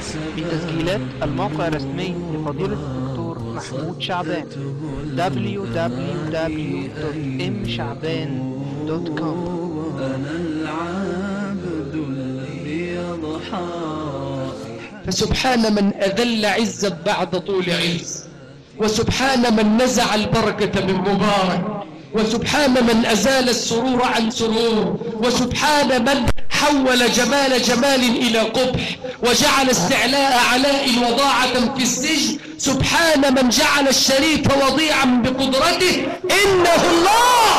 في تسجيلات الموقع الرسمي لفضيلة الدكتور محمود شعبان www.mshعبان.com أنا العبد الذي يضحى فسبحان من أذل عزا بعد طول عز وسبحان من نزع البركة من مبارك وسبحان من أزال السرور عن سرور وسبحان من حول جمال جمال إلى قبح وجعل استعلاء علاء وضاعة في السجن. سبحان من جعل الشريك وضيعا بقدرته إنه الله!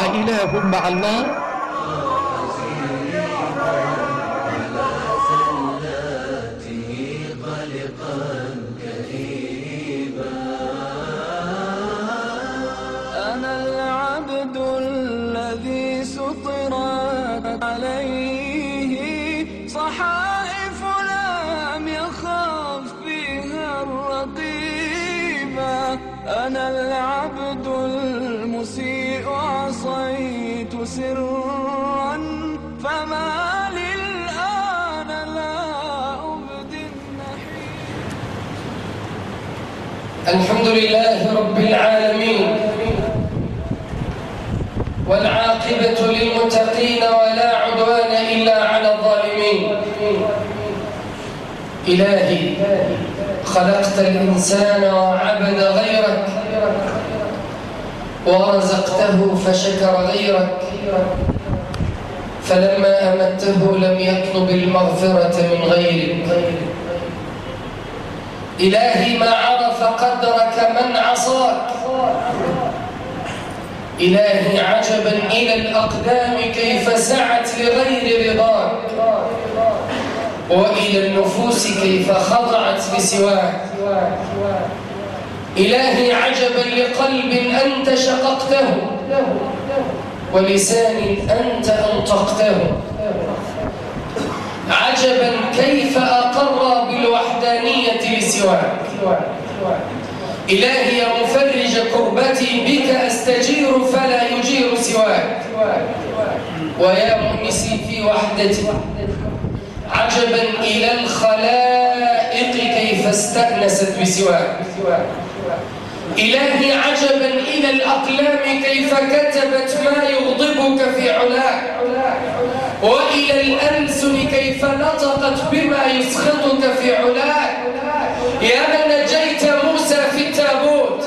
أإله مع الله؟ الحمد لله رب العالمين والعاقبة للمتقين ولا عدوان إلا على الظالمين. إلهي خلقت الإنسان وعبد غيرك ورزقته فشكر غيرك فلما أمته لم يطلب المغفرة من غيرك. إلهي ما عرف قدرك من عصاك. إلهي عجبا إلى الأقدام كيف سعت لغير رضاك. وإلى النفوس كيف خضعت لسواك. إلهي عجبا لقلب أنت شققته. ولسان أنت أنطقته. عجبا كيف أقر بالوحدانية لسواك إلهي يا مفرج كربتي بك أستجير فلا يجير سواك. ويا مؤنسي في وحدتي. عجبا إلى الخلائق كيف استأنست بسواك. إلهي عجبا إلى الأقلام كيف كتبت ما يغضبك في علاك. وإلى الألسن كيف نطقت بما يسخطك في علاك. يا من نجيت موسى في التابوت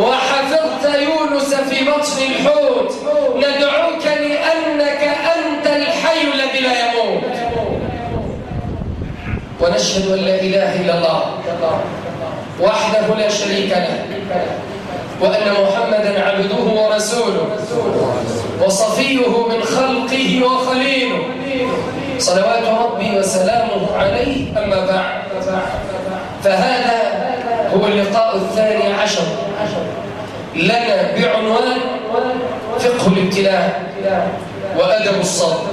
وحفظت يونس في بطن الحوت. ندعوك لأنك أنت الحي الذي لا يموت. ونشهد أن لا إله إلا الله وحده لا شريك له. وأن محمدا عبده ورسوله وصفيه من خلقه وخليله. صلوات ربي وسلامه عليه أما بعد. فهذا هو اللقاء الثاني عشر. لنا بعنوان فقه الابتلاء وأدب الصبر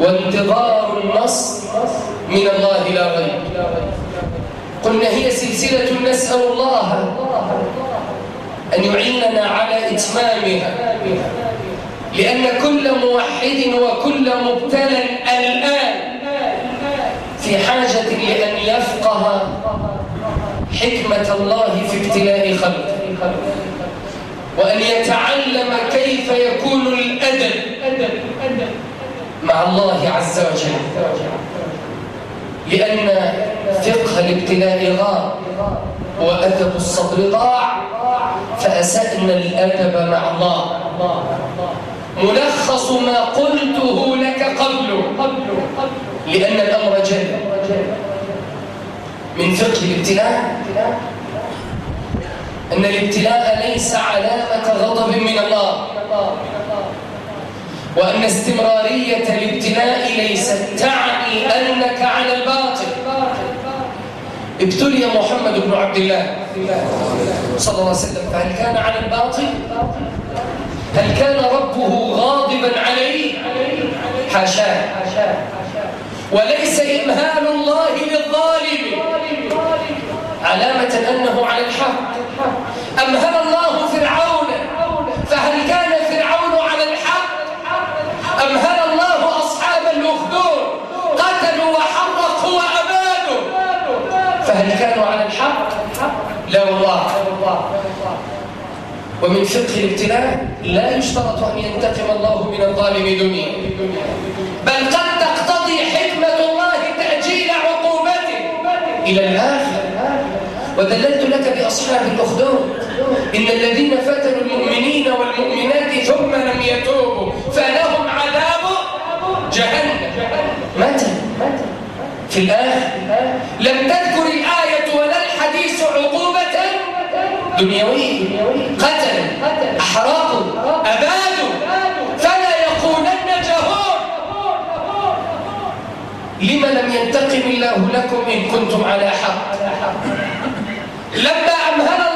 وانتظار النصر من الله لا غير. قلنا هي سلسلة نسأل الله أن يعيننا على إتمامها. لأن كل موحد وكل مبتلى الآن في حاجة لأن يفقه حكمة الله في ابتلاء خلقه. وأن يتعلم كيف يكون الأدب مع الله عز وجل. لأن فقه الابتلاء غار. وأدب الصبر ضاع فأسأنا الأدب مع الله. ملخص ما قلته لك قبل لأن الأمر جل. من فقه الابتلاء أن الابتلاء ليس علامة غضب من الله وأن استمرارية الابتلاء ليست تعني أنك على الباطل ابتلي محمد بن عبد الله. صلى الله عليه وسلم. فهل كان على الباطل؟ هل كان ربه غاضبا عليه؟ حاشاه. وليس إمهال الله للظالم. علامة أنه على الحق. أمهل الله فرعون؟ فهل كان فرعون على الحق؟ أمهل الله أصحاب الأخدود؟ قتلوا وحرقوا وأبادوا فهل كانوا على الحق؟ لا والله ومن فقه الابتلاء لا يشترط أن ينتقم الله من الظالم دنيا. بل قد تقتضي حكمة الله تأجيل عقوبته. إلى الآخر. ودللت لك بأصحاب الأخدود. إن الذين فتنوا المؤمنين والمؤمنات ثم لم يتوبوا فلهم عذاب جهنم. متى؟ في الآخر لم تذكر الآية ولا الحديث عقوبة دنيوية قتل أحرقوا أبادوا فلا يقولن جهور. لما لم ينتقم الله لكم إن كنتم على حق؟ لما أمهل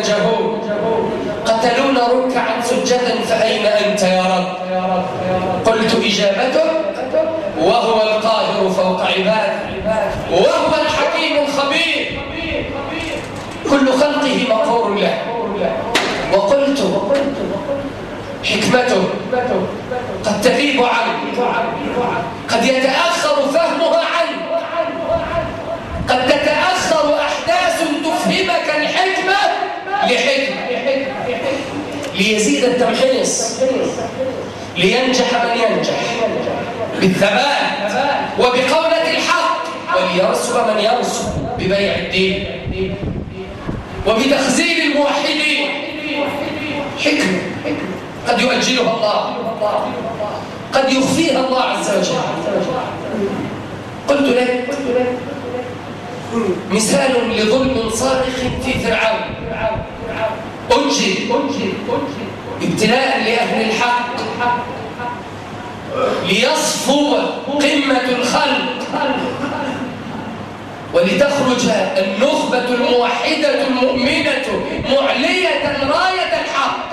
جهول قتلونا ركعا سجدا فأين أنت يا رب؟ قلت إجابته وهو القاهر فوق عباده وهو الحكيم الخبير. كل خلقه مغفور له. وقلت حكمته قد تغيب عنه قد يتأخر فهمها عنه قد تتأخر لحكمة ليزيد التمحيص لينجح من ينجح بالثبات وبقولة الحق وليرسل من يرسل ببيع الدين وبتخزين الموحدين. حكمة قد يؤجلها الله قد يخفيها الله عز وجل. قلت لك مثال لظلم صارخ في فرعون. أجل ابتلاء لأهل الحق. ليصفو قمة الخلق. ولتخرج النخبة الموحدة المؤمنة معلية راية الحق.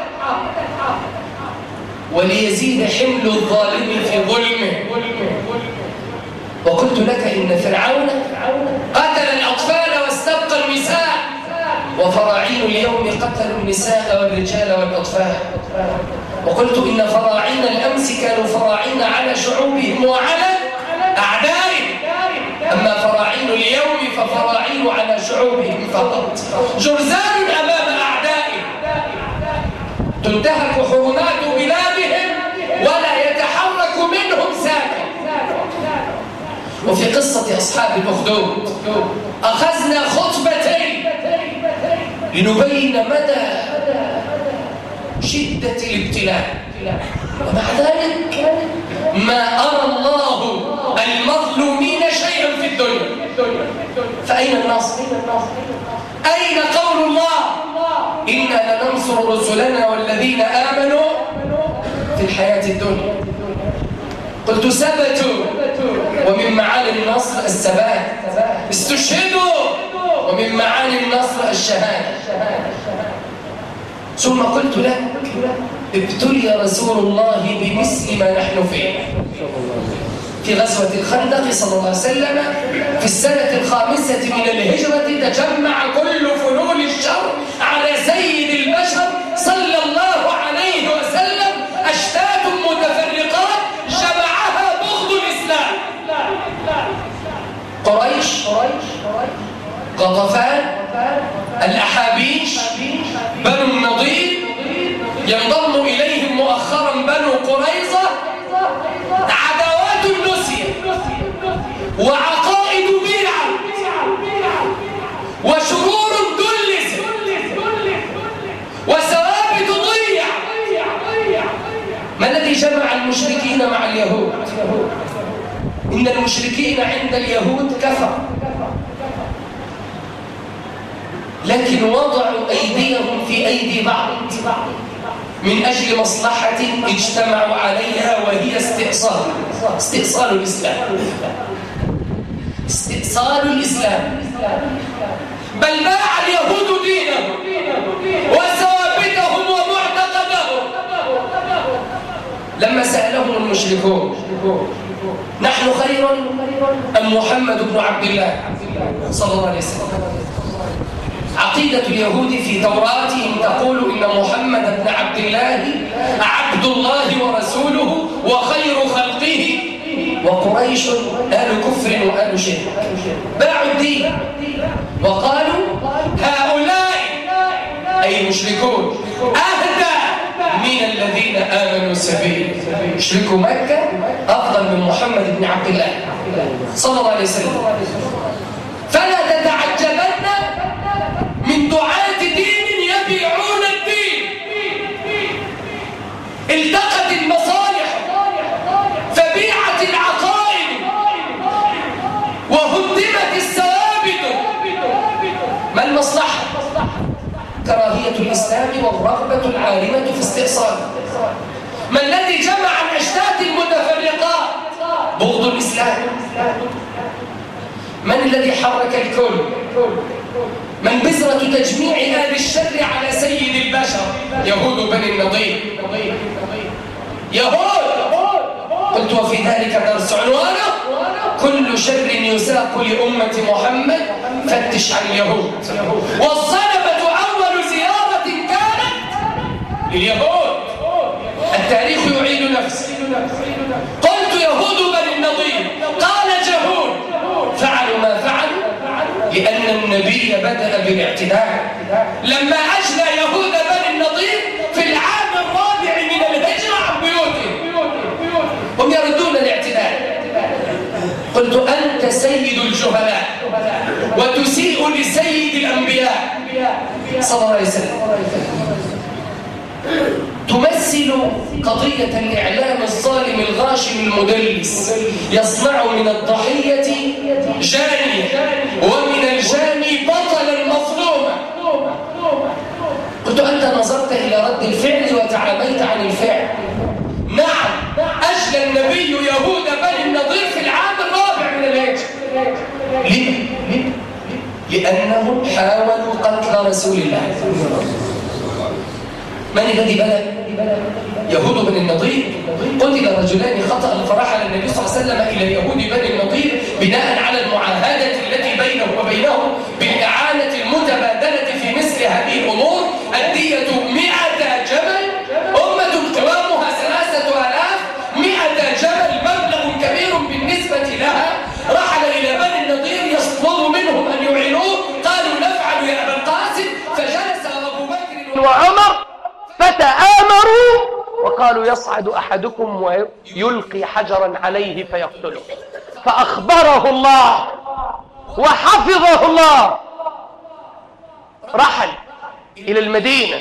وليزيد حمل الظالم في ظلمه. وقلت لك إن فرعون قتل الأطفال واستبقى النساء وفراعين اليوم قتلوا النساء والرجال والأطفال. وقلت إن فراعين الأمس كانوا فراعين على شعوبهم وعلى أعدائهم. أما فراعين اليوم ففراعين على شعوبهم فقط. جرزان أمام أعدائهم. تنتهك حرمات بلادهم ولا يتحرك منهم ساكن. وفي قصة أصحاب الأخدود أخذنا خطبتين لنبين مدى شدة الابتلاء. ومع ذلك ما أرى الله المظلومين شيئا في الدنيا. فأين النصر؟ أين قول الله؟ إنا لننصر رسلنا والذين آمنوا في الحياة الدنيا. قلت ثبتوا. ومن معاني النصر الثبات. استشهدوا. ومن معاني النصر الشهادة. ثم قلت لك ابتلي رسول الله بمثل ما نحن فيه. في غزوة الخندق صلى الله عليه وسلم في السنة الخامسة من الهجرة تجمع كل فنون الشر على سيد البشر صلى الله عليه وسلم. أشتات متفرقات جمعها بغض الإسلام. قريش غطفان الأحابيش بنو النضير ينضم إليهم مؤخرا بنو قريظة عداوات نسية وعقائد بدعة وشرور دلست وثوابت ضيع ما الذي جمع المشركين مع اليهود؟ إن المشركين عند اليهود كفر لكن وضعوا أيديهم في أيدي بعض. من أجل مصلحة اجتمعوا عليها وهي استئصال. استئصال الإسلام. استئصال الإسلام. بل باع اليهود دينهم وثوابتهم ومعتقدهم. لما سألهم المشركون نحن خير أم محمد بن عبد الله صلى الله عليه وسلم؟ عقيدة اليهود في توراتهم تقول إن محمد بن عبد الله عبد الله ورسوله وخير خلقه. وقريش آل كفر وآل شرك. باعوا الدين. وقالوا هؤلاء أي المشركون أهدى من الذين آمنوا سبيل مشركوا مكة أفضل من محمد بن عبد الله صلى الله عليه وسلم. الإسلام والرغبة العالمة في استئصاله ما الذي جمع الأشتات المتفرقات؟ بغض الإسلام. من الذي حرك الكل؟ من بذرة تجميع آل الشر على سيد البشر؟ يهود بني النضير. يهود! قلت وفي ذلك درس عنوانه. كل شر يساق لأمة محمد فتش عن اليهود. والصلبة لليهود التاريخ يعيد نفسه قلت يهود بني النضير قال جهود فعلوا ما فعلوا لأن النبي بدأ بالاعتداء. لما أجلى يهود بني النضير في العام الرابع من الهجرة عن بيوتهم. هم يردون الاعتداء. قلت أنت سيد الجهلاء وتسيء لسيد الأنبياء. صلى الله عليه وسلم. تمثل قضية الإعلام الظالم الغاشم المدلس يصنع من الضحية جانية ومن الجاني بطلا مظلوما. قلت أنت نظرت إلى رد الفعل وتعاميت عن الفعل. نعم أجلى النبي يهود بني النضير في العام الرابع من الهجرة. ليه؟ لأنهم حاولوا قتل رسول الله. من الذي بدأ؟ يهود بني النضير قتل رجلان خطأ فرحل النبي صلى الله عليه وسلم إلى يهود بني النضير بناء يصعد أحدكم ويلقي حجرا عليه فيقتله. فأخبره الله وحفظه الله. رحل إلى المدينة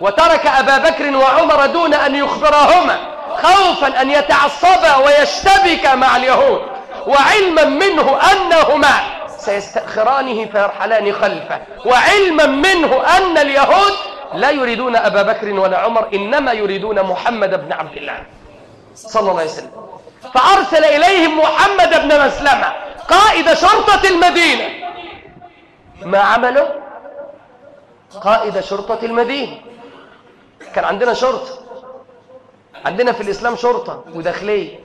وترك أبا بكر وعمر دون أن يخبرهما خوفا أن يتعصبا ويشتبك مع اليهود وعلما منه أنهما سيستأخرانه فيرحلان خلفه وعلما منه أن اليهود لا يريدون أبا بكر ولا عمر إنما يريدون محمد بن عبد الله صلى الله عليه وسلم. فأرسل إليهم محمد بن مسلمة قائد شرطة المدينة. ما عمله؟ قائد شرطة المدينة. كان عندنا شرطة. عندنا في الإسلام شرطة وداخلية.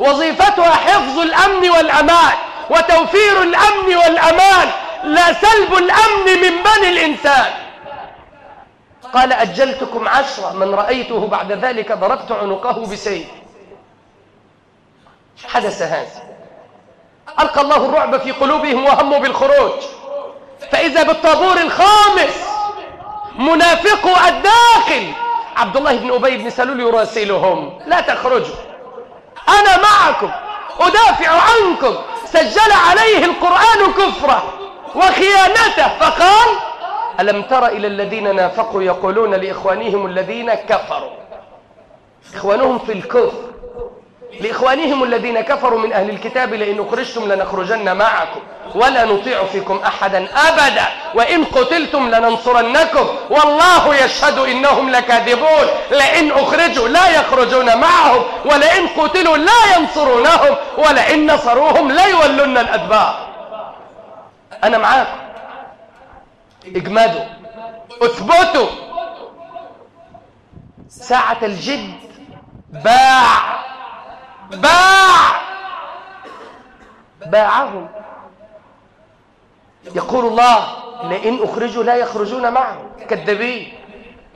وظيفتها حفظ الأمن والأمان وتوفير الأمن والأمان. لا سلب الأمن من بني الإنسان. قال أجلتكم عشرة من رأيته بعد ذلك ضربت عنقه بسيف. حدث هذا. ألقى الله الرعب في قلوبهم وهموا بالخروج. فإذا بالطابور الخامس منافق الداخل. عبد الله بن أبي بن سلول يراسلهم. لا تخرجوا. أنا معكم. أدافع عنكم. سجل عليه القرآن كفره وخيانته. فقال ألم تر إلى الذين نافقوا يقولون لإخوانهم الذين كفروا؟ إخوانهم في الكفر. لإخوانهم الذين كفروا من أهل الكتاب لئن أخرجتم لنخرجن معكم ولا نطيع فيكم أحدا أبدا وإن قتلتم لننصرنكم. والله يشهد إنهم لكاذبون. لئن أخرجوا لا يخرجون معهم ولئن قتلوا لا ينصرونهم ولئن نصروهم لا يولون الأدبار. أنا معاكم. اجمدوا اثبتوا ساعة الجد باع باع. باعهم يقول الله لئن أخرجوا لا يخرجون معه. كذابين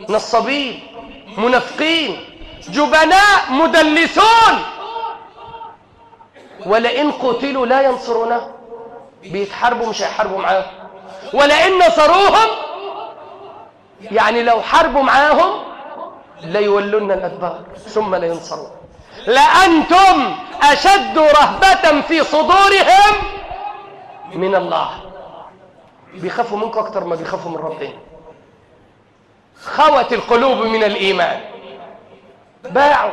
نصابين منافقين جبناء مدلسون. ولئن قتلوا لا ينصرونه. بيتحاربوا مش هيحاربوا معاهم ولئن نصروهم يعني لو حاربوا معاهم ليولون الأدبار ثم لا ينصرون لأنتم أشد رهبة في صدورهم من الله. بيخافوا منكم أكتر ما بيخافوا من ربنا. خوت القلوب من الإيمان. باعوا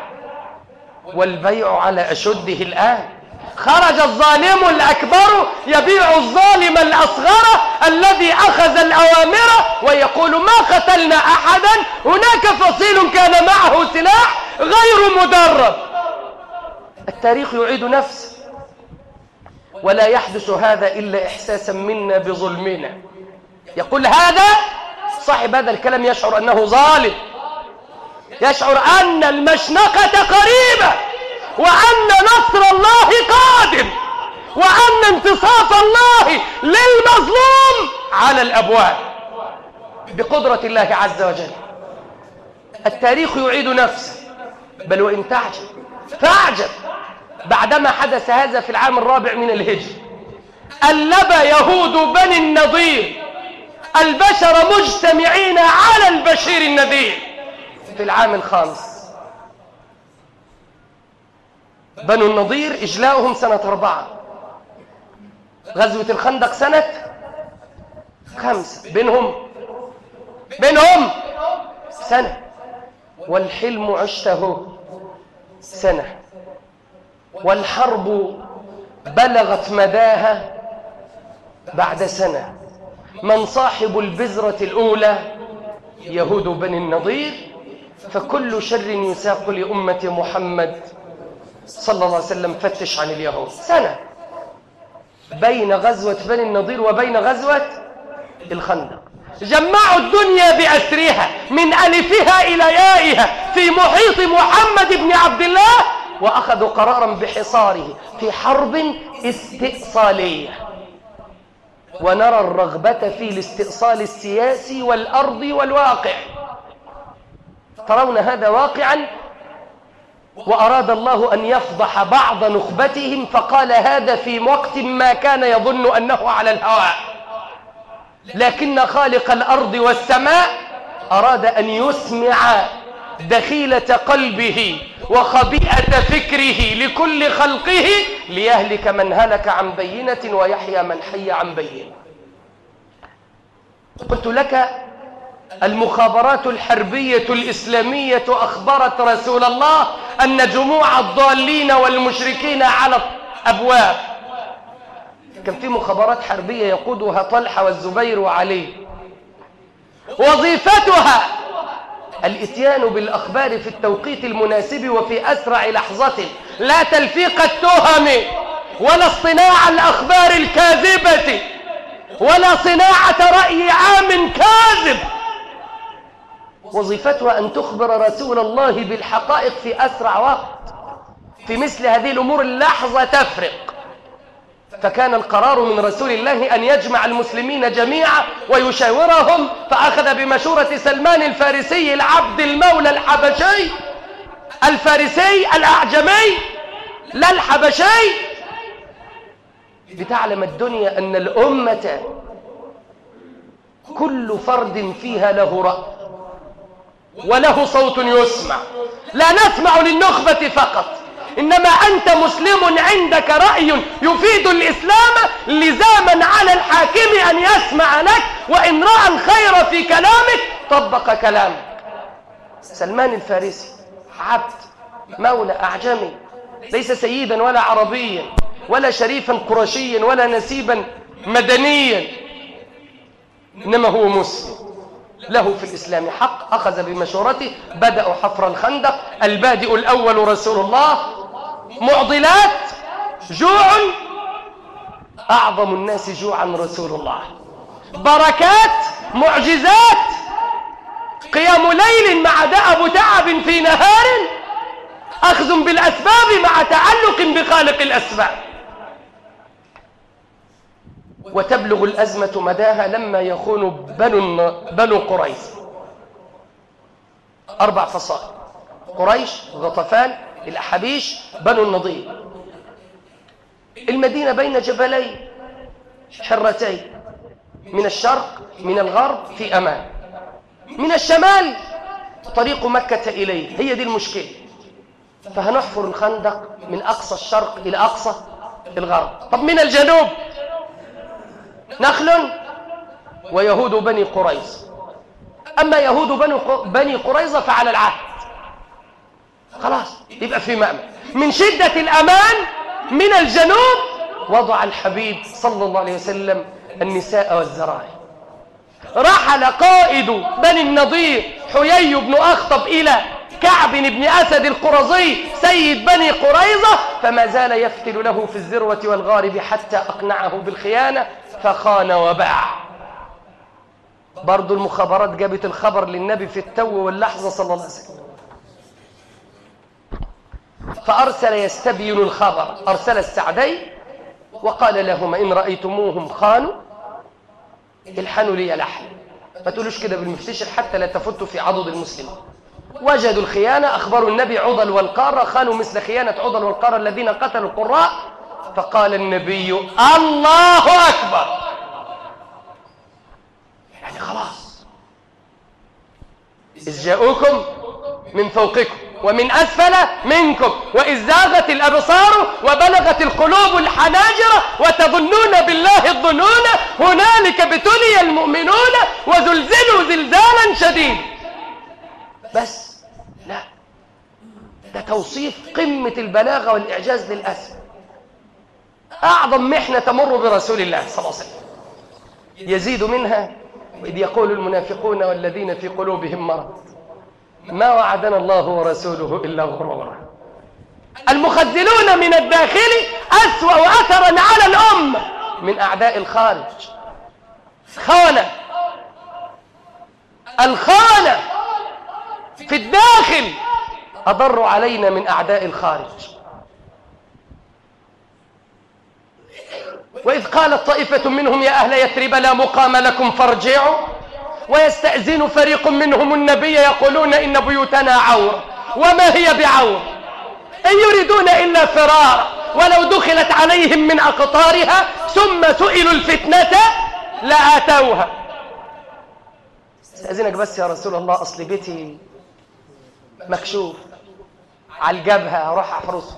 والبيع على أشده الآن. خرج الظالم الأكبر يبيع الظالم الأصغر الذي أخذ الأوامر ويقول ما قتلنا أحدا؟ هناك فصيل كان معه سلاح غير مدرب التاريخ يعيد نفسه ولا يحدث هذا إلا إحساسا منا بظلمنا. يقول هذا صاحب هذا الكلام يشعر أنه ظالم. يشعر أن المشنقة قريبة. وأن نصر الله قادم وأن انتصاف الله للمظلوم على الأبواب بقدرة الله عز وجل. التاريخ يعيد نفسه بل وإن تعجب فاعجب بعدما حدث هذا في العام الرابع من الهجر ألب يهود بني النضير البشر مجتمعين على البشير النذير في العام الخامس. بنو النضير إجلاؤهم سنة أربعة. غزوة الخندق سنة خمسة بينهم بينهم سنة. والحلم عشته سنة. والحرب بلغت مداها بعد سنة. من صاحب البذرة الأولى يهود بني النضير فكل شر يساق لأمة محمد صلى الله عليه وسلم فتش عن اليهود. سنة. بين غزوة بني النضير وبين غزوة الخندق. جمعوا الدنيا بأسرها من ألفها إلى يائها في محيط محمد بن عبد الله وأخذوا قرارا بحصاره في حرب استئصالية. ونرى الرغبة في الاستئصال السياسي والأرض والواقع. ترون هذا واقعا وأراد الله أن يفضح بعض نخبتهم فقال هذا في وقت ما كان يظن أنه على الهواء. لكن خالق الأرض والسماء أراد أن يسمع دخيلة قلبه وخبيئة فكره لكل خلقه ليهلك من هلك عن بينة ويحيى من حي عن بينة. قلت لك المخابرات الحربية الإسلامية أخبرت رسول الله أن جموع الضالين والمشركين على الأبواب. كان في مخابرات حربية يقودها طلحة والزبير وعلي. وظيفتها الإتيان بالأخبار في التوقيت المناسب وفي أسرع لحظة لا تلفيق التهم ولا اصطناع الأخبار الكاذبة ولا صناعة رأي عام كاذب. وظيفتها أن تخبر رسول الله بالحقائق في أسرع وقت في مثل هذه الأمور اللحظة تفرق. فكان القرار من رسول الله أن يجمع المسلمين جميعا ويشاورهم فأخذ بمشورة سلمان الفارسي العبد المولى الحبشي الفارسي الأعجمي لا الحبشي. لتعلم الدنيا أن الأمة كل فرد فيها له رأي. وله صوت يسمع. لا نسمع للنخبة فقط. إنما أنت مسلم عندك رأي يفيد الإسلام لزاما على الحاكم أن يسمع لك وإن رأى الخير في كلامك طبق كلامك. سلمان الفارسي عبد مولى أعجمي ليس سيدا ولا عربيا ولا شريفا قرشيا ولا نسيبا مدنيا إنما هو مسلم. له في الإسلام حق أخذ بمشورته بدأوا حفر الخندق. البادئ الأول رسول الله. معضلات. جوع. أعظم الناس جوعا رسول الله. بركات. معجزات. قيام ليل مع دأب تعب في نهار. أخذ بالأسباب مع تعلق بخالق الأسباب. وتبلغ الأزمة مداها لما يخون بنو, بنو قريش. أربع فصائل. قريش غطفان الأحابيش بنو النضير. المدينة بين جبلين حرتين من الشرق من الغرب في أمان. من الشمال طريق مكة إليه. هي دي المشكلة. فهنحفر الخندق من أقصى الشرق إلى أقصى الغرب. طب من الجنوب؟ نخل ويهود بني قريظ. أما يهود بني قريظة فعلى العهد. خلاص يبقى في مأمن. من شدة الأمان من الجنوب وضع الحبيب صلى الله عليه وسلم النساء والزراعي رحل قائد بني النضير حيي بن أخطب إلى كعب بن أسد القرظي سيد بني قريظة فما زال يفتل له في الذروة والغارب حتى أقنعه بالخيانة فخان وباع. برضو المخابرات جابت الخبر للنبي في التو واللحظة صلى الله عليه وسلم. فأرسل يستبين الخبر. أرسل السعدي وقال لهما إن رأيتموهم خانوا الحنوا لي لحن ما تقولوش كده بالمفتشر حتى لا تفتوا في عضد المسلمين. وجدوا الخيانة أخبروا النبي عضل والقارة خانوا مثل خيانة عضل والقارة الذين قتلوا القراء. فقال النبي الله أكبر. يعني خلاص. إذ جاءوكم من فوقكم ومن أسفل منكم وإذ زاغت الأبصار وبلغت القلوب الحناجر وتظنون بالله الظنون هنالك ابتلي المؤمنون وزلزلوا زلزالا شديدا. بس لا ده توصيف قمة البلاغة والإعجاز للأسف. أعظم محنة تمر برسول الله صلى الله عليه وسلم. يزيد منها إذ يقول المنافقون والذين في قلوبهم مرض ما وعدنا الله ورسوله إلا غرورا. المخذلون من الداخل أسوأ أثرا على الأمة من أعداء الخارج. خانة. الخانة في الداخل أضر علينا من أعداء الخارج. وإذ قالت طائفة منهم يا أهل يثرب لا مقام لكم فارجعوا. ويستأذن فريق منهم النبي يقولون إن بيوتنا عورة وما هي بعورة إن يريدون إلا فرارا ولو دخلت عليهم من أقطارها ثم سئلوا الفتنة لآتوها. استأذنك بس يا رسول الله أصل بيتي مكشوف. على الجبهة أروح أحرسه.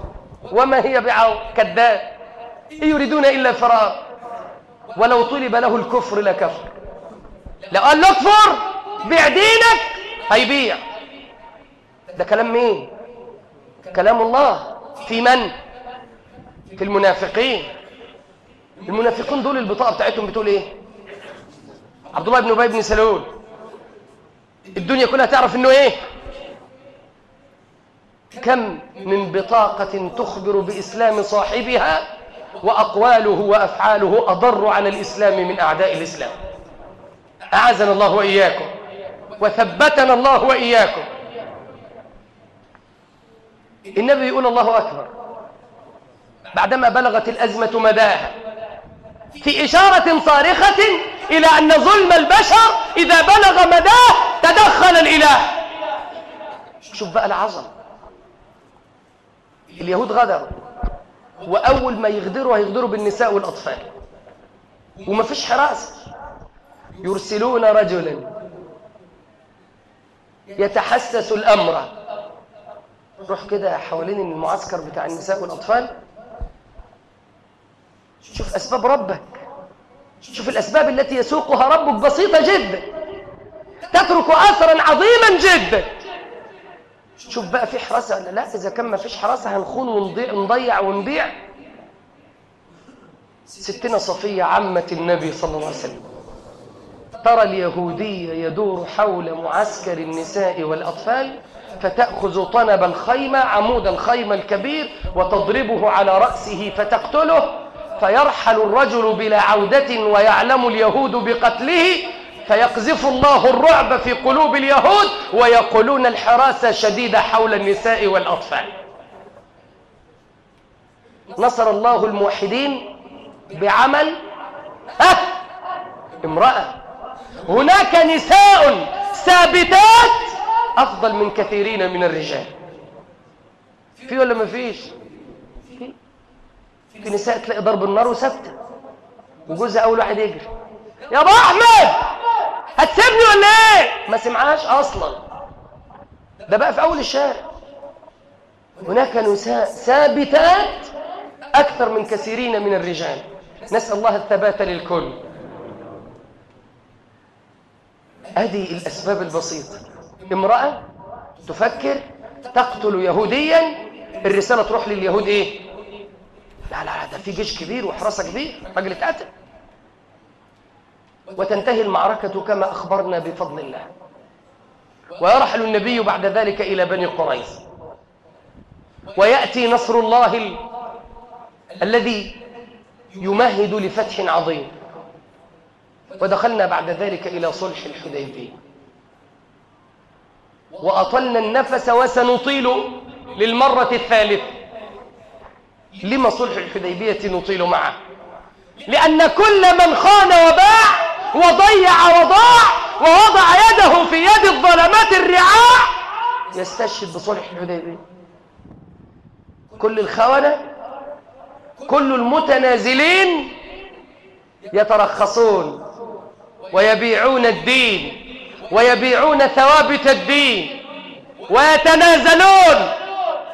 وما هي بعورة كذاب. إن يريدون إلا فرار ولو طلب له الكفر لكفر. لو قال له اكفر بيع دينك هيبيع. ده كلام مين؟ كلام الله. في من؟ في المنافقين. المنافقين دول البطاقة بتاعتهم بتقول إيه؟ عبد الله بن أبي بن سلول. الدنيا كلها تعرف إنه إيه؟ كم من بطاقة تخبر بإسلام صاحبها وأقواله وأفعاله أضر على الإسلام من أعداء الإسلام. أعزنا الله وإياكم. وثبتنا الله وإياكم. النبي يقول الله أكبر. بعدما بلغت الأزمة مداها. في إشارة صارخة إلى أن ظلم البشر إذا بلغ مداه تدخل الإله. شوف بقى العظم. اليهود غدروا. وأول ما يغدروا هيغدروا بالنساء والأطفال. وما فيش حراسة يرسلون رجلا. يتحسس الأمر. روح كده حوالين المعسكر بتاع النساء والأطفال. شوف أسباب ربك. شوف الأسباب التي يسوقها ربك بسيطة جدا. تترك أثرا عظيما جدا. شوف بقى في حراسة ولا لا؟ إذا كان ما فيش حراسة هنخون ونضيع, ونبيع. ستنا صفية عمة النبي صلى الله عليه وسلم. ترى اليهودية يدور حول معسكر النساء والأطفال فتأخذ طنب الخيمة عمود الخيمة الكبير وتضربه على رأسه فتقتله. فيرحل الرجل بلا عودة ويعلم اليهود بقتله فيقذف الله الرعب في قلوب اليهود ويقولون الحراسة شديدة حول النساء والأطفال. نصر الله الموحدين بعمل أه امرأة. هناك نساء ثابتات أفضل من كثيرين من الرجال. في ولا ما فيش؟ في نساء تلاقي ضرب النار وثابتة. وجوزها أول واحد يجري. يا أبو أحمد! هتسيبني ولا إيه؟ ما سمعهاش أصلا. ده بقى في أول الشارع. هناك نساء ثابتات أكثر من كثيرين من الرجال. نسأل الله الثبات للكل. هذه الأسباب البسيطة. امرأة تفكر تقتل يهوديا الرسالة تروح لليهود إيه؟ لا لا ده في جيش كبير وحراسة كبير راجل اتقتل. وتنتهي المعركة كما أخبرنا بفضل الله. ويرحل النبي بعد ذلك إلى بني قريظ. ويأتي نصر الله ال... الذي يمهد لفتح عظيم. ودخلنا بعد ذلك إلى صلح الحديبية. وأطلنا النفس وسنطيل للمرة الثالثة لما صلح الحديبية نطيل معه؟ لأن كل من خان وباع وضيع وضاع ووضع يده في يد الظلمات الرعاع. يستشهد بصلح الحديبية. كل الخونة كل المتنازلين يترخصون ويبيعون الدين ويبيعون ثوابت الدين ويتنازلون.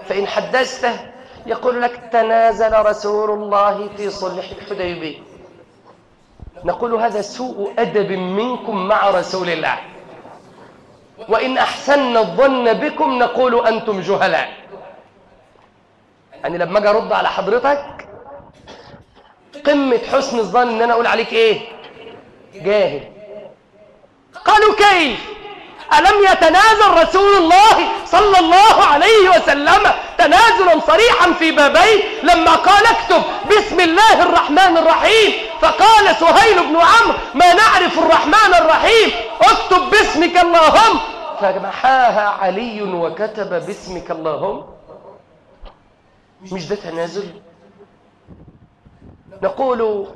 فإن حدثته يقول لك تنازل رسول الله في صلح الحديبية. نقول هذا سوء أدب منكم مع رسول الله. وإن أحسن الظن بكم نقول أنتم جهلاء. يعني لما أجي أرد على حضرتك قمة حسن الظن إن أنا أقول عليك إيه؟ جاهل. قالوا كيف؟ ألم يتنازل رسول الله صلى الله عليه وسلم تنازلا صريحا في بابيه لما قال اكتب بسم الله الرحمن الرحيم؟ فقال سهيل بن عمرو ما نعرف الرحمن الرحيم؟ اكتب باسمك اللهم. فمحاها علي وكتب باسمك اللهم. مش ده تنازل؟ نقول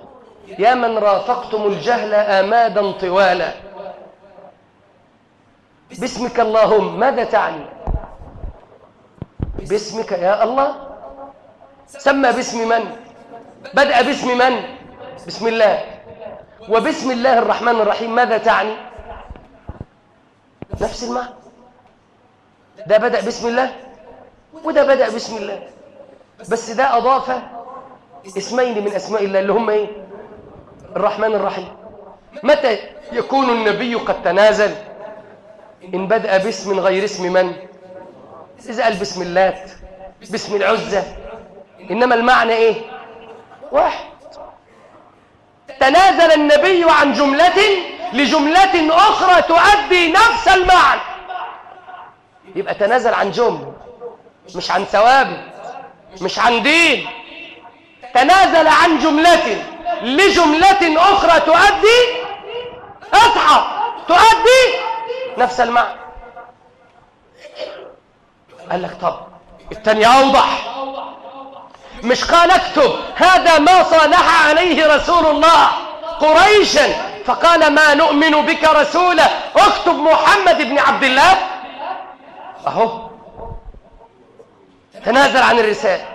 يا من رافقتم الجهل آمادا طوالا. باسمك اللهم ماذا تعني؟ باسمك يا الله؟ سمى باسم من؟ بدأ باسم من؟ بسم الله. وبسم الله الرحمن الرحيم ماذا تعني؟ نفس المعنى. ده بدأ بسم الله وده بدأ بسم الله. بس ده أضاف اسمين من أسماء الله اللي هم إيه؟ الرحمن الرحيم. متى يكون النبي قد تنازل؟ إن بدأ باسم غير اسم من؟ إذا قال بسم اللات باسم العزة. إنما المعنى إيه؟ واحد. تنازل النبي عن جملة لجملة أخرى تؤدي نفس المعنى. يبقى تنازل عن جملة مش عن ثوابت مش عن دين. تنازل عن جملة لجملة أخرى تؤدي اصحى تؤدي نفس المعنى. قال لك طب الثاني أوضح. مش قال اكتب هذا ما صالح عليه رسول الله قريشا. فقال ما نؤمن بك رسولا. اكتب محمد بن عبد الله. أهو. تنازل عن الرسالة.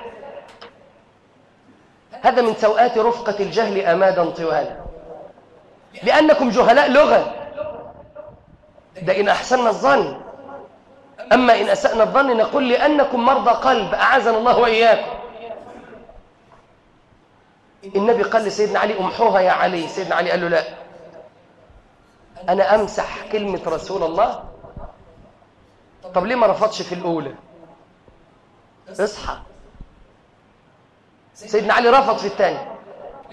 هذا من سوءات رفقة الجهل أمادا طوالا. لأنكم جهلاء لغة. ده إن أحسننا الظن. أما إن أسأنا الظن نقول لأنكم مرضى قلب أعاذنا الله وإياكم. النبي قال لسيدنا علي أمحوها يا علي. سيدنا علي قال له لا. أنا أمسح كلمة رسول الله. طب ليه ما رفضش في الأولى؟ اصحى. سيدنا علي رفض في الثاني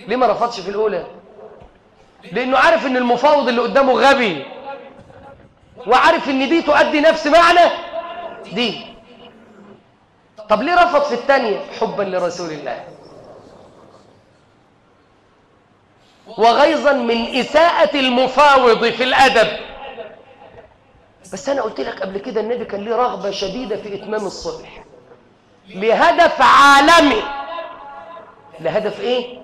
ليه ما رفضش في الأولى؟ لأنه عارف أن المفاوض اللي قدامه غبي. وعارف أن دي تؤدي نفس معنى دي. طب ليه رفض في الثانية حبا لرسول الله. وغيظا من إساءة المفاوض في الأدب. بس أنا قلت لك قبل كده النبي كان ليه رغبة شديدة في إتمام الصلح. لهدف عالمي. لهدف إيه؟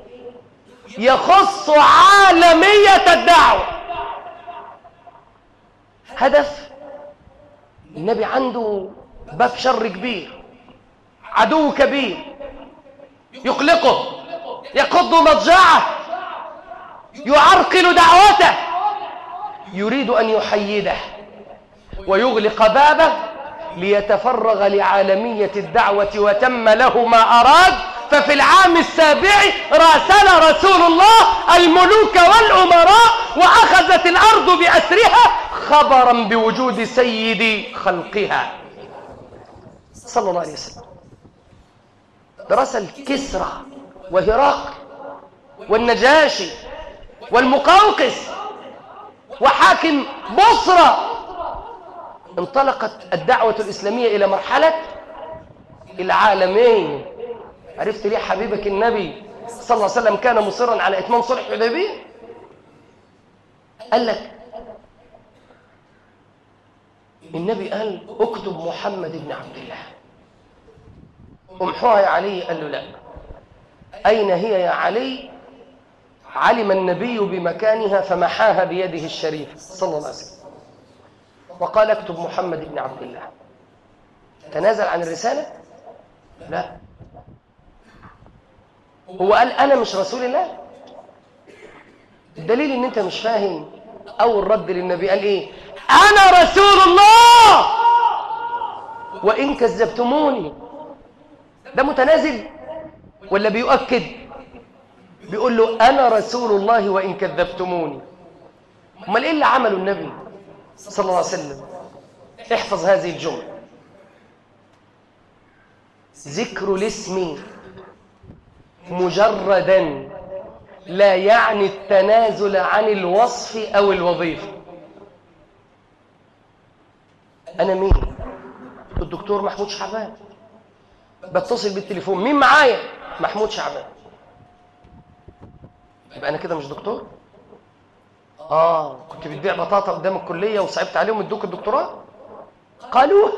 يخص عالمية الدعوة. هدف النبي عنده باب شر كبير عدو كبير يقلقه يقض مضجعه يعرقل دعوته يريد أن يحيده ويغلق بابه ليتفرغ لعالمية الدعوة وتم له ما أراد. ففي العام السابع راسل رسول الله الملوك والأمراء وأخذت الأرض بأسرها خبرا بوجود سيد خلقها. صلى الله عليه وسلم. رسل كسرى وهرقل والنجاشي والمقوقس وحاكم بصرى انطلقت الدعوة الإسلامية إلى مرحلة العالمين. عرفت ليه حبيبك النبي صلى الله عليه وسلم كان مصرا على إتمام صلح الحديبية؟ قال لك النبي قال اكتب محمد بن عبد الله. امحوها يا علي. قال له لا. أين هي يا علي؟ علم النبي بمكانها فمحاها بيده الشريف صلى الله عليه وسلم. وقال اكتب محمد بن عبد الله. تنازل عن الرسالة؟ لا. هو قال أنا مش رسول الله. الدليل إن أنت مش فاهم اول رد للنبي قال إيه؟ أنا رسول الله! وإن كذبتموني. ده متنازل ولا بيؤكد؟ بيقول له أنا رسول الله وإن كذبتموني. أمال إيه اللي عمله النبي صلى الله عليه وسلم؟ احفظ هذه الجملة. ذكر الاسم مجردا لا يعني التنازل عن الوصف أو الوظيفة. أنا مين؟ الدكتور محمود شعبان. بتصل بالتليفون. مين معايا؟ محمود شعبان. يبقى أنا كده مش دكتور؟ آه كنت بتبيع بطاطا قدام الكلية وصعبت عليهم ادوك الدكتوراه؟ قالوا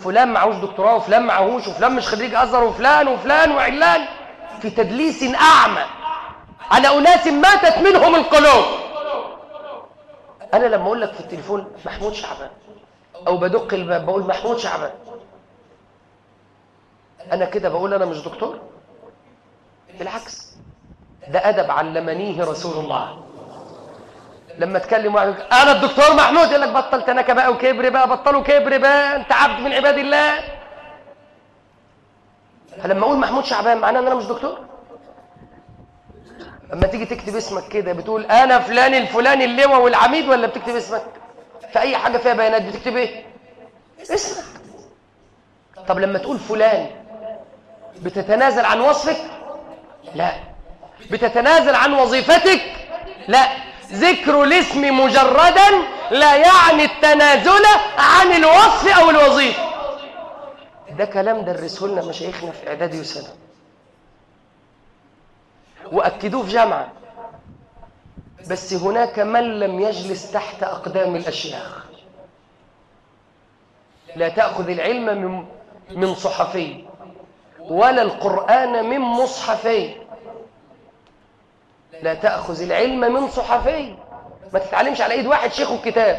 فلان معهوش دكتوراه وفلان معهوش وفلان مش خريج أزهر وفلان وفلان وعلان. في تدليس أعمى. على أناس ماتت منهم القلوب. أنا لما أقول لك في التليفون محمود شعبان أو بدق الباب بقول محمود شعبان. أنا كده بقول أنا مش دكتور. بالعكس ده أدب علمنيه رسول الله. لما اتكلم واحد أنا الدكتور محمود يقول لك بطل تنكه بقى وكبر بقى بطلوا كبر بقى أنت عبد من عباد الله. فلما أقول محمود شعبان معناه إن أنا مش دكتور؟ لما تيجي تكتب اسمك كده بتقول أنا فلان الفلاني اللواء والعميد ولا بتكتب اسمك؟ في أي حاجة فيها بيانات بتكتب إيه؟ اسمك. طب لما تقول فلان بتتنازل عن وصفك؟ لا. بتتنازل عن وظيفتك؟ لا. ذكر الاسم مجردا لا يعني التنازل عن الوصف أو الوظيفة. ده كلام درسه لنا مشايخنا في إعدادي وسنه وأكدوه في جامعة. بس هناك من لم يجلس تحت أقدام الأشياخ. لا تأخذ العلم من من صحفي ولا القرآن من مصحفي. لا تأخذ العلم من صحفي. ما تتعلمش على إيد واحد شيخ الكتاب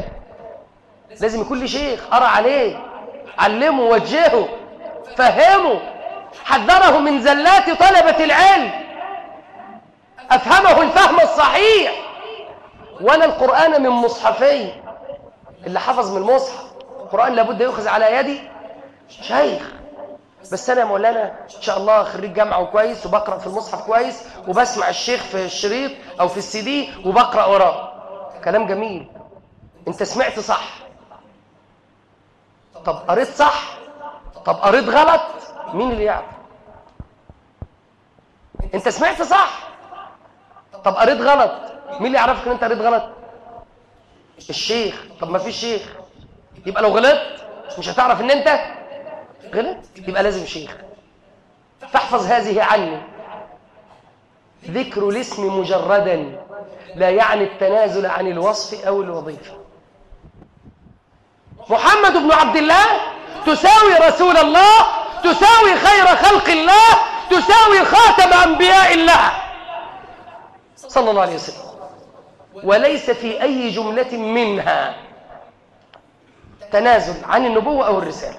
لازم يكون لي شيخ قرا عليه علمه وجهه. فهمه حذره من زلات طلبة العلم. أفهمه الفهم الصحيح. وأنا القرآن من مصحفي. اللي حفظ من المصحف. القرآن لابد يؤخذ على يدي. شيخ. بس أنا يا مولانا إن شاء الله خريج جامعة وكويس وبقرأ في المصحف كويس وبسمع الشيخ في الشريط أو في السي دي وبقرأ وراه. كلام جميل. أنت سمعت صح؟ طب قريت صح؟ طب قريت غلط؟ مين اللي يعرف؟ انت سمعت صح؟ طب قريت غلط؟ مين اللي يعرفك ان انت قريت غلط؟ الشيخ. طب ما فيش شيخ. يبقى لو غلطت مش هتعرف ان انت غلط. يبقى لازم شيخ. فاحفظ هذه عني. ذكر الاسم مجردا لا يعني التنازل عن الوصف أو الوظيفة. محمد بن عبد الله تساوي رسول الله تساوي خير خلق الله تساوي خاتم أنبياء الله. صلى الله عليه وسلم. وليس في أي جملة منها تنازل عن النبوة أو الرسالة.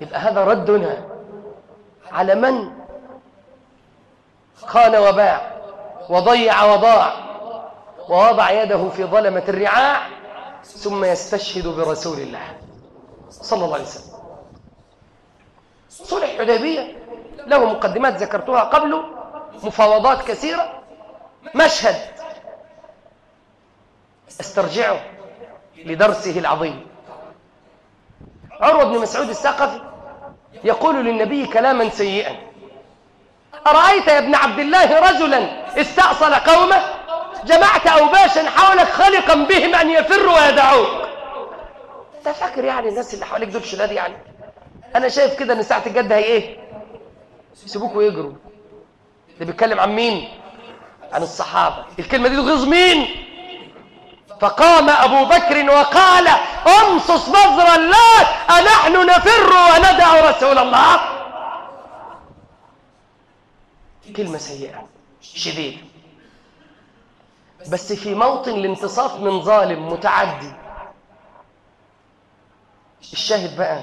يبقى هذا ردنا على من خان وباع وضيع وضاع ووضع يده في ظلمة الرعاع ثم يستشهد برسول الله. صلى الله عليه وسلم. صلح الحديبية له مقدمات ذكرتها قبله مفاوضات كثيرة. مشهد استرجعه لدرسه العظيم. عروة بن مسعود الثقفي يقول للنبي كلاما سيئا أرأيت يا ابن عبد الله رجلا استأصل قومه؟ جمعت أوباشا حولك خلقا بهم أن يفروا ويدعوك. انت فاكر يعني الناس اللي حواليك دول شداد يعني؟ أنا شايف كده إن ساعة الجد هي إيه؟ يسيبوك ويجروا ده بيتكلم عن مين؟ عن الصحابة. الكلمة دي تغيظ مين؟ فقام أبو بكر وقال أمصص نظر الله أنحن نفر وندع رسول الله. كلمة سيئة شديدة بس في موطن الانتصاف من ظالم متعدي. الشاهد بقى.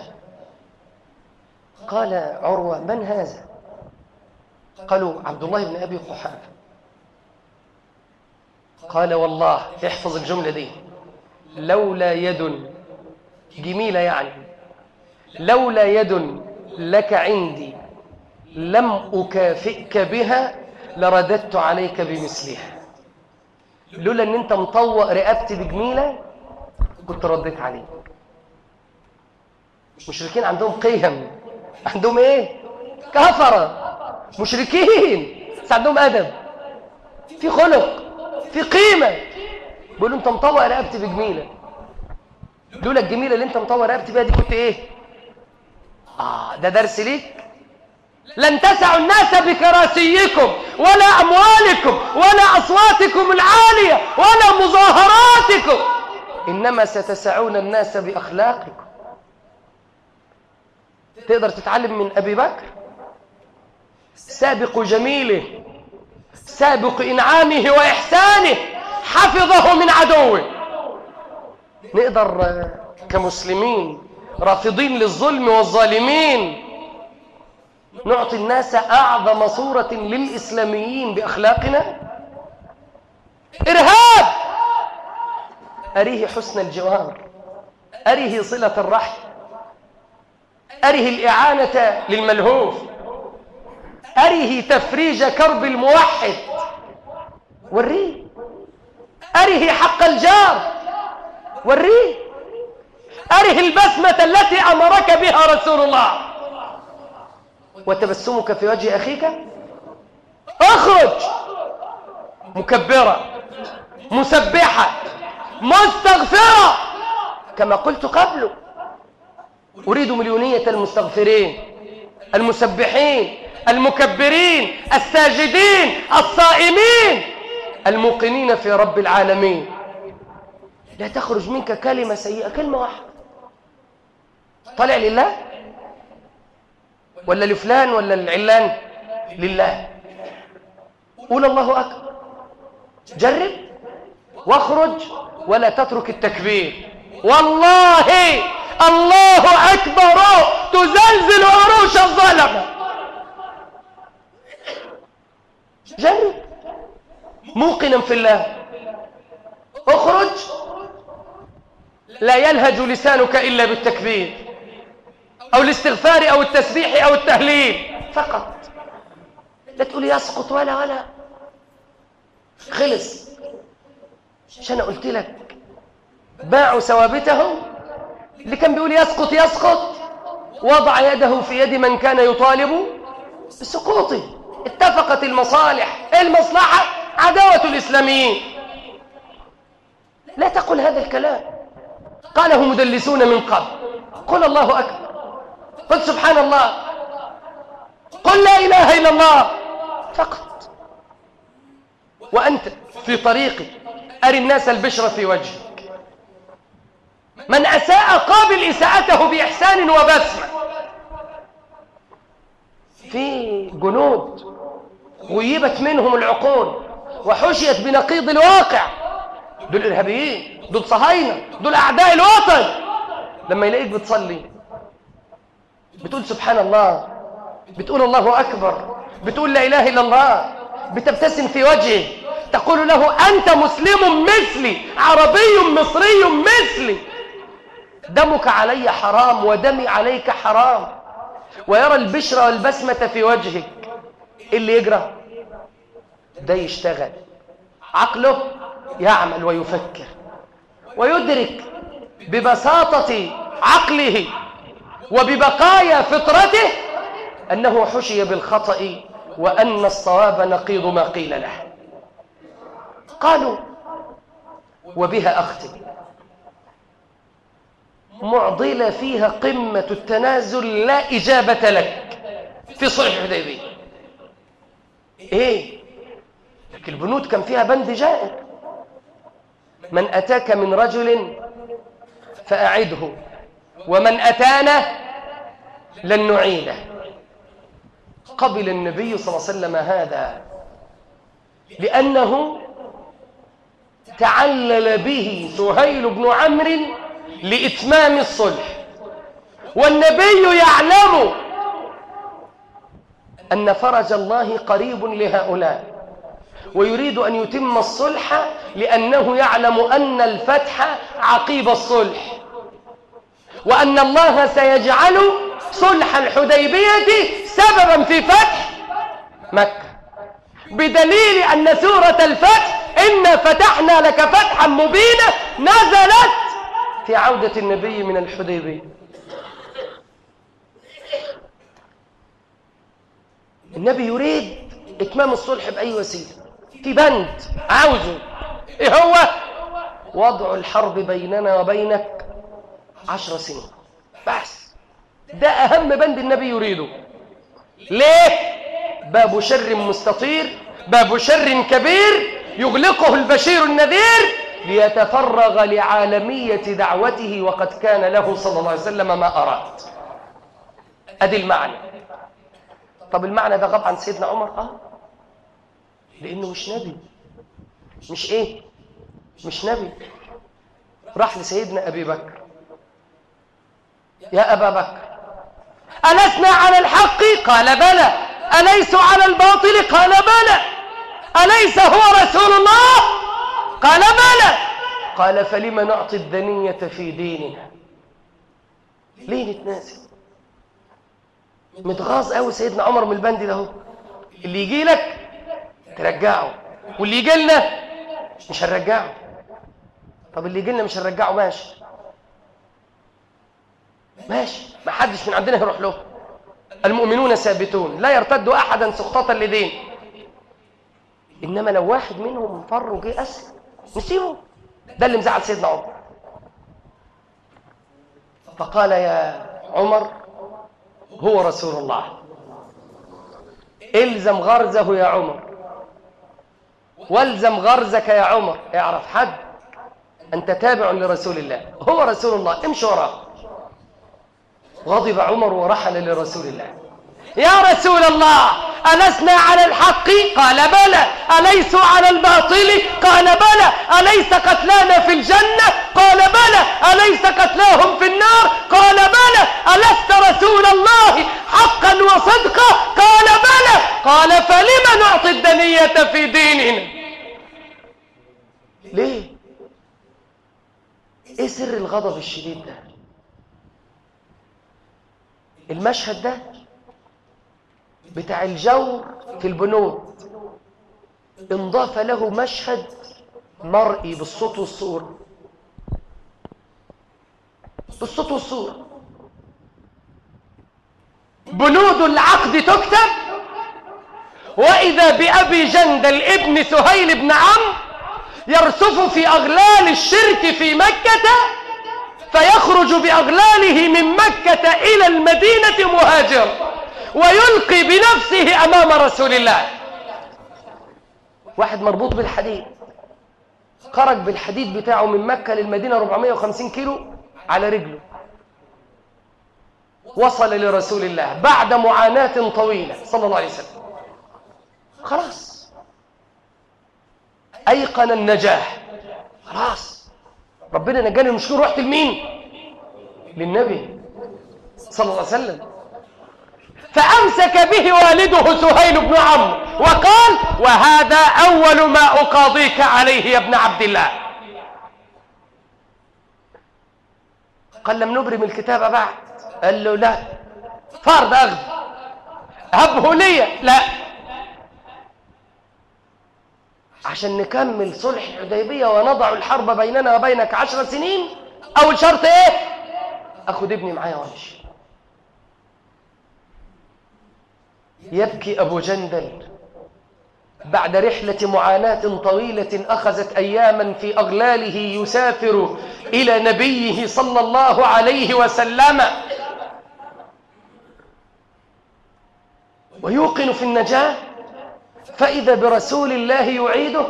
قال عروة من هذا؟ قالوا عبد الله بن أبي قحافة. قال والله احفظ الجملة دي. لولا يد جميلة يعني. لولا يد لك عندي لم أكافئك بها لرددت عليك بمثلها. لولا إن أنت مطوق رقبتي بجميلة كنت رديت عليك. مشركين عندهم قيم. عندهم إيه؟ كفرة مشركين. بس عندهم أدب. في خلق. في قيمة. بيقولوا انت مطوق رقبتي بجميلة. لولا الجميلة اللي انت مطوق رقبتي بيها دي كنت إيه؟ آه ده درس ليك. لن تسعوا الناس بكراسيكم ولا أموالكم ولا أصواتكم العالية ولا مظاهراتكم. إنما ستسعون الناس بأخلاقكم. تقدر تتعلم من أبي بكر؟ سابق جميله سابق إنعامه وإحسانه حفظه من عدوه. نقدر كمسلمين رافضين للظلم والظالمين نعطي الناس أعظم صورة للإسلاميين بأخلاقنا؟ إرهاب! أريه حسن الجوار أريه صلة الرحم. أريه الإعانة للملهوف. أريه تفريج كرب الموحد. وريه. أريه حق الجار. وريه. أريه البسمة التي أمرك بها رسول الله. وتبسمك في وجه أخيك. اخرج. مكبرة. مسبحة. مستغفرة. كما قلت قبل أريد مليونية المستغفرين المسبحين المكبرين الساجدين الصائمين الموقنين في رب العالمين. لا تخرج منك كلمة سيئة كلمة واحدة. طالع لله؟ ولا لفلان ولا العلان؟ لله. قول الله أكبر. جرب واخرج ولا تترك التكبير. والله الله أكبر. تزلزل عروش الظلمة جرب. موقنا في الله. اخرج. لا يلهج لسانك إلا بالتكبير أو الاستغفار أو التسبيح أو التهليل. فقط. لا تقول يسقط ولا ولا. خلص. عشان قلت لك؟ باعوا ثوابتهم. اللي كان بيقول يسقط يسقط وضع يده في يد من كان يطالب بسقوطه. اتفقت المصالح المصلحة عداوة الإسلاميين. لا تقل هذا الكلام. قاله مدلسون من قبل. قل الله أكبر. قل سبحان الله. قل لا إله إلا الله. فقط. وأنت في طريقك أري الناس البشرة في وجهك من أساء قابل إساءته بإحسان وبسمة في جنود غيبت منهم العقول وحشيت بنقيض الواقع دول إرهابيين دول صهاينة دول أعداء الوطن. لما يلاقيك بتصلي بتقول سبحان الله بتقول الله أكبر بتقول لا إله إلا الله بتبتسم في وجهه تقول له أنت مسلم مثلي عربي مصري مثلي. دمك علي حرام ودمي عليك حرام. ويرى البشرة والبسمة في وجهك. إيه اللي يجرى؟ ده يشتغل. عقله يعمل ويفكر. ويدرك ببساطة عقله وببقايا فطرته أنه حشي بالخطأ وأن الصواب نقيض ما قيل له. قالوا وبها أختم معضلة فيها قمة التنازل لا إجابة لك. في صلح الحديبية إيه؟ لكن البنود كان فيها بند جائر. من أتاك من رجل فأعده ومن أتانا لن نعيده. قبل النبي صلى الله عليه وسلم هذا لأنه تعلل به سهيل بن عمرو لإتمام الصلح. والنبي يعلم أن فرج الله قريب لهؤلاء ويريد أن يتم الصلح لأنه يعلم أن الفتح عقيب الصلح وأن الله سيجعل صلح الحديبية سببا في فتح مكة. بدليل أن سورة الفتح إنا فتحنا لك فتحا مبينا نزلت في عودة النبي من الحديبية. النبي يريد إتمام الصلح بأي وسيلة؟ في بند. عاوزه. إيه هو؟ وضع الحرب بيننا وبينك عشر سنين. بس. ده أهم بند النبي يريده. ليه؟ باب شر مستطير باب شر كبير يغلقه البشير النذير ليتفرغ لعالمية دعوته وقد كان له صلى الله عليه وسلم ما أراد. أدي المعنى. طب المعنى ده غاب عن سيدنا عمر؟ آه. لأنه مش نبي. مش إيه؟ مش نبي. راح لسيدنا أبي بكر. يا أبا بكر ألسنا على الحق؟ قال بلى. أليس على الباطل؟ قال بلى. أليس هو رسول الله؟ قال بلى قال فلم نعطي الدنية في ديننا ليه نتنازل؟ متغاظ قوي سيدنا عمر من البند ده اللي يجي لك ترجعه. واللي يجي لنا مش هنرجعه. طب اللي يجي لنا مش هنرجعه ماشي. ماشي. ما حدش من عندنا هيروح له. المؤمنون ثابتون. لا يرتد أحدا سخطة لدين. إنما لو واحد منهم فر وجه أسلم نسيبه. ده اللي مزعل سيدنا عمر. فقال يا عمر هو رسول الله. إلزم غرزه يا عمر. والزم غرزك يا عمر. اعرف حد؟ أنت تابع لرسول الله. هو رسول الله. امشي وراه. غضب عمر ورحل لرسول الله. يا رسول الله ألسنا على الحق؟ قال بلى. أليس على الباطل؟ قال بلى. أليس قتلانا في الجنة؟ قال بلى. أليس قتلاهم في النار؟ قال بلى. ألست رسول الله حقا وصدقا؟ قال بلى. قال فلم نعطي الدنية في ديننا؟ ليه؟ إيه سر الغضب الشديد ده؟ المشهد ده بتاع الجور في البنود انضاف له مشهد مرئي بالصوت والصورة بالصوت والصورة بنود العقد تكتب وإذا بأبي جندل ابن سهيل بن عمرو يرسف في أغلال الشرك في مكة فيخرج بأغلاله من مكة إلى المدينة مهاجر ويلقي بنفسه أمام رسول الله. واحد مربوط بالحديد. خرج بالحديد بتاعه من مكة للمدينة 450 كيلو على رجله. وصل لرسول الله بعد معاناة طويلة. صلى الله عليه وسلم. خلاص. أيقن النجاح. خلاص. ربنا نجاني المشكلة رحت لمين؟ للنبي. صلى الله عليه وسلم. فأمسك به والده سهيل بن عمرو وقال وهذا أول ما أقاضيك عليه يا ابن عبد الله. قال لم نبرم الكتابة بعد. قال له لا. فرض أخذ. هبه لي. لا. عشان نكمل صلح الحديبية ونضع الحرب بيننا وبينك عشر سنين أول شرط إيه؟ أخذ ابني معايا وأمشي. يبكي أبو جندل بعد رحلة معاناة طويلة أخذت أياما في أغلاله يسافر إلى نبيه صلى الله عليه وسلم. ويوقن في النجاة فإذا برسول الله يعيده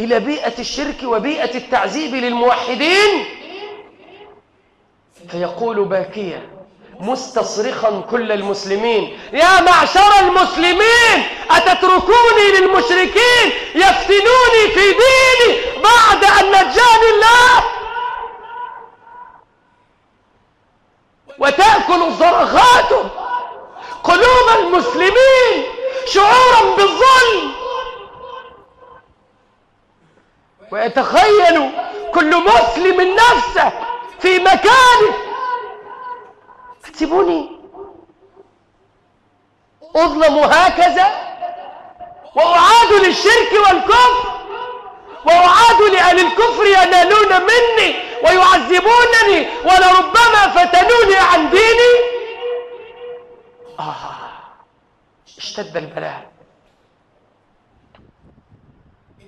إلى بيئة الشرك وبيئة التعذيب للموحدين فيقول باكيا مستصرخا كل المسلمين. يا معشر المسلمين أتتركوني للمشركين يفتنوني في ديني بعد أن نجاني الله؟ وتأكل الزرغات قلوب المسلمين شعورا بالظلم. ويتخيل كل مسلم نفسه في مكانه فتسيبوني أظلم هكذا وأعاد للشرك والكفر وأعاد لأهل الكفر ينالون مني ويعذبونني ولربما فتنوني عن ديني. آه اشتد البلاء.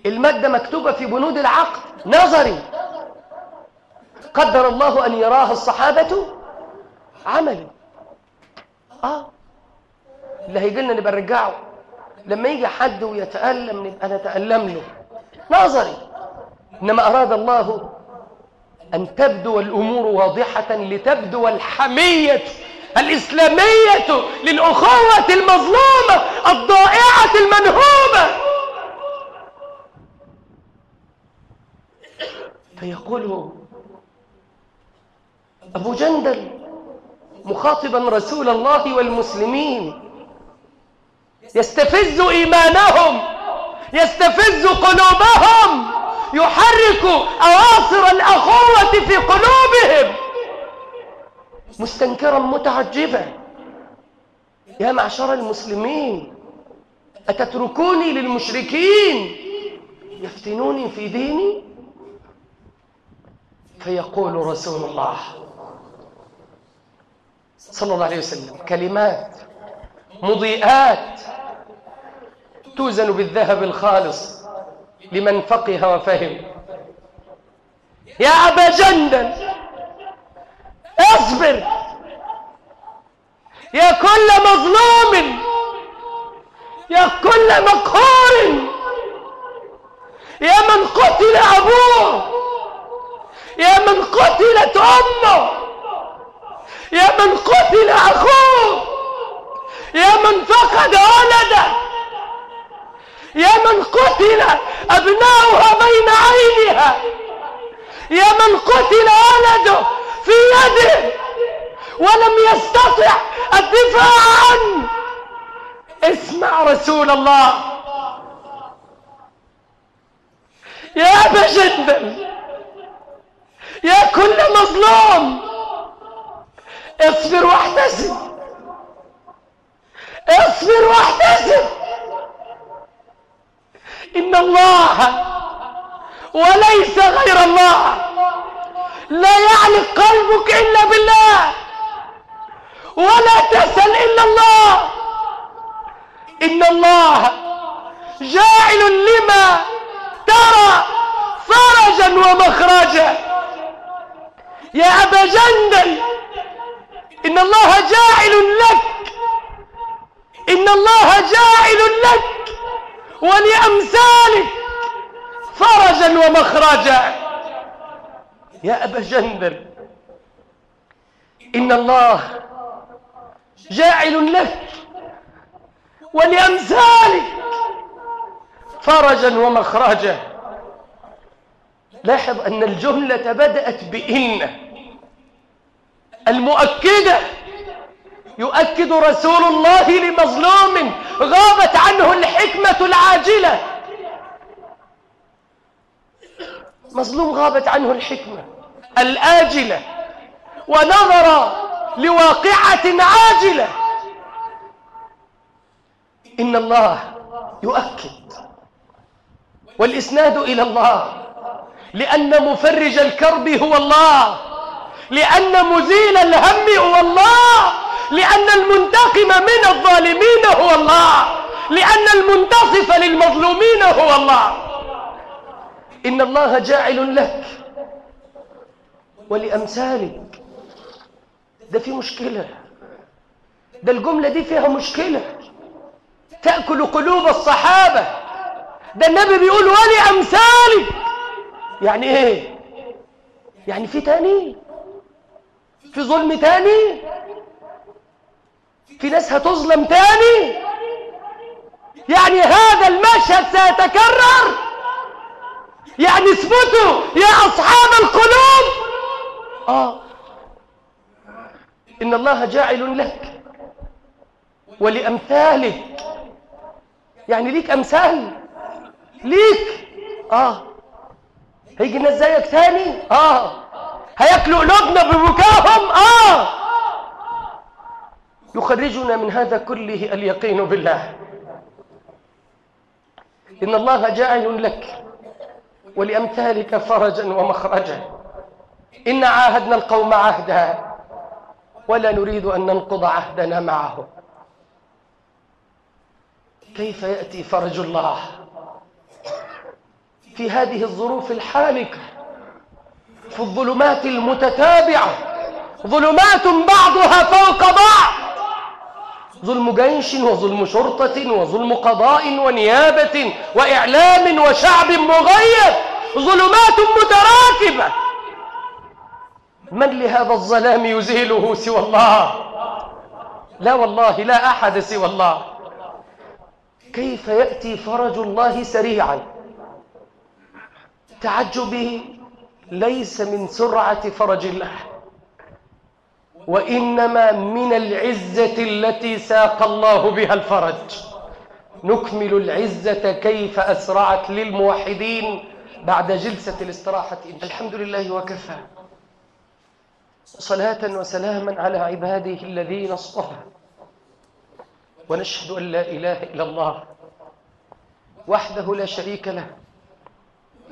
المادة مكتوبة في بنود العقد. نظري. قدر الله أن يراها الصحابة. عملي آه. اللي هيجي لنا نبقى نرجعه. لما يجي حد ويتألم نبقى نتألم له. نظري. إنما أراد الله أن تبدو الأمور واضحة لتبدو الحمية الإسلامية للأخوة المظلومة الضائعة المنهوبة. فيقول أبو جندل مخاطبا رسول الله والمسلمين. يستفز إيمانهم يستفز قلوبهم يحرك أواصر الأخوة في قلوبهم. مستنكرا متعجبا. يا معشر المسلمين أتتركوني للمشركين؟ يفتنوني في ديني؟ فيقول رسول الله صلى الله عليه وسلم. كلمات مضيئات توزن بالذهب الخالص لمن فقه وفهم. يا أبا جندل اصبر. يا كل مظلوم يا كل مقهور. يا من قتل أبوه يا من قتلت أمه. يا من قتل أخوه! يا من فقد ولده! يا من قتل أبناؤها بين عينها! يا من قتل ولده في يده ولم يستطع الدفاع عنه! اسمع رسول الله! يا أبا جندل يا كل مظلوم! اصبر واحتسب. اصبر واحتسب. إن الله وليس غير الله. لا يعلق قلبك إلا بالله. ولا تسأل إلا الله. إن الله جاعل لما ترى فرجا ومخرجا. يا أبا جندل. إن الله جاعل لك. إن الله جاعل لك. ولأمثالك فرجا ومخرجا. يا أبا جندل إن الله جاعل لك. ولأمثالك فرجا ومخرجا. لاحظ أن الجملة بدأت بإن. المؤكدة. يؤكد رسول الله لمظلوم غابت عنه الحكمة العاجلة. مظلوم غابت عنه الحكمة الآجلة ونظر لواقعة عاجلة. إن الله يؤكد والإسناد إلى الله لأن مفرج الكرب هو الله. لأن مزيل الهم هو الله. لأن المنتقم من الظالمين هو الله. لأن المنتصف للمظلومين هو الله. إن الله جاعل لك ولأمثالك. ده في مشكلة. ده الجملة دي فيها مشكلة. تأكل قلوب الصحابة. ده النبي بيقول ولأمثالك. يعني إيه؟ يعني في تاني. في ظلم تاني؟ في ناس هتظلم تاني؟ يعني هذا المشهد سيتكرر؟ يعني اثبتوا يا أصحاب القلوب؟ آه. إن الله جاعل لك ولأمثالك. يعني ليك أمثال. ليك. آه. هيجي الناس زيك تاني؟ آه. هياكلوا قلوبنا ببكاهم. آه. يخرجنا من هذا كله اليقين بالله. إن الله جاعل لك ولأمثالك فرجا ومخرجا. إن عاهدنا القوم عهدا. ولا نريد أن ننقض عهدنا معه. كيف يأتي فرج الله في هذه الظروف الحالكة؟ في الظلمات المتتابعة ظلمات بعضها فوق بعض. ظلم جيش وظلم شرطة وظلم قضاء ونيابة وإعلام وشعب مغير ظلمات متراكبة. من لهذا الظلام يزيله سوى الله؟ لا والله لا أحد سوى الله. كيف يأتي فرج الله سريعا؟ تعجبي ليس من سرعة فرج الله وإنما من العزة التي ساق الله بها الفرج. نكمل العزة كيف أسرعت للموحدين بعد جلسة الاستراحة. الحمد لله وكفى. صلاة وسلاما على عباده الذين اصطفى. ونشهد أن لا إله إلا الله وحده لا شريك له.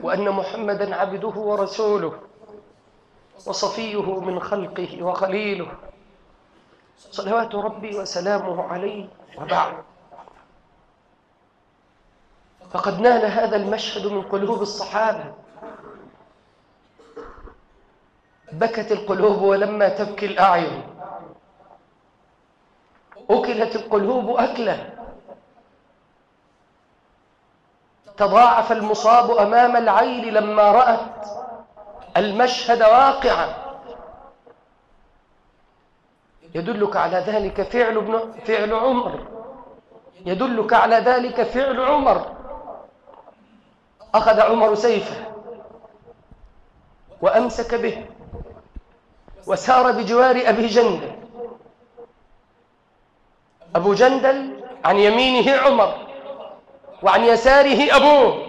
وأن محمدا عبده ورسوله وصفيه من خلقه وخليله. صلوات ربي وسلامه عليه. وبعد. فقد نال هذا المشهد من قلوب الصحابة. بكت القلوب ولما تبكي الأعين. أكلت القلوب أكله تضاعف المصاب أمام العين لما رأت المشهد واقعا. يدلك على ذلك فعل ابن فعل عمر. يدلك على ذلك فعل عمر. أخذ عمر سيفه وأمسك به وسار بجوار أبي جندل. أبو جندل عن يمينه عمر. وعن يساره أبوه.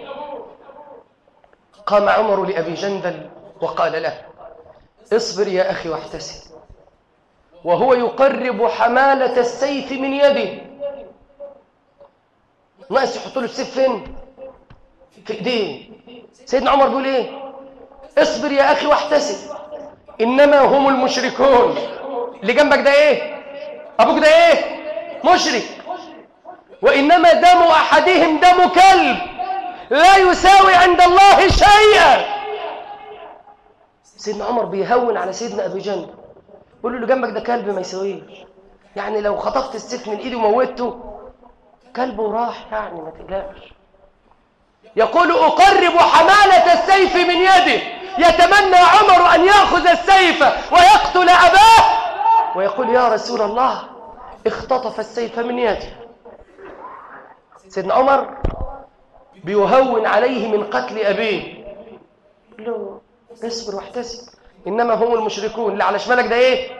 قام عمر لأبي جندل وقال له اصبر يا أخي واحتسب. وهو يقرب حمالة السيف من يده. ناقص يحط له السيف فين في إيديه. سيدنا عمر بيقول إيه؟ اصبر يا أخي واحتسب. إنما هم المشركون. اللي جنبك ده إيه؟ أبوك ده إيه؟ مشرك. وإنما دم أحدهم دم كلب. لا يساوي عند الله شيئا. سيدنا عمر بيهون على سيدنا أبي جندل يقول له اللي جنبك ده كلب ما يساويش. يعني لو خطفت السيف من ايدي وموته كلبه راح يعني ما تقلقش. يقول أقرب حمالة السيف من يده. يتمنى عمر أن يأخذ السيف ويقتل أباه. ويقول يا رسول الله اختطف السيف من يدي سيدنا عمر بيهون عليه من قتل أبيه. يقول له اصبر واحتسب. إنما هم المشركون. اللي على شمالك ده إيه؟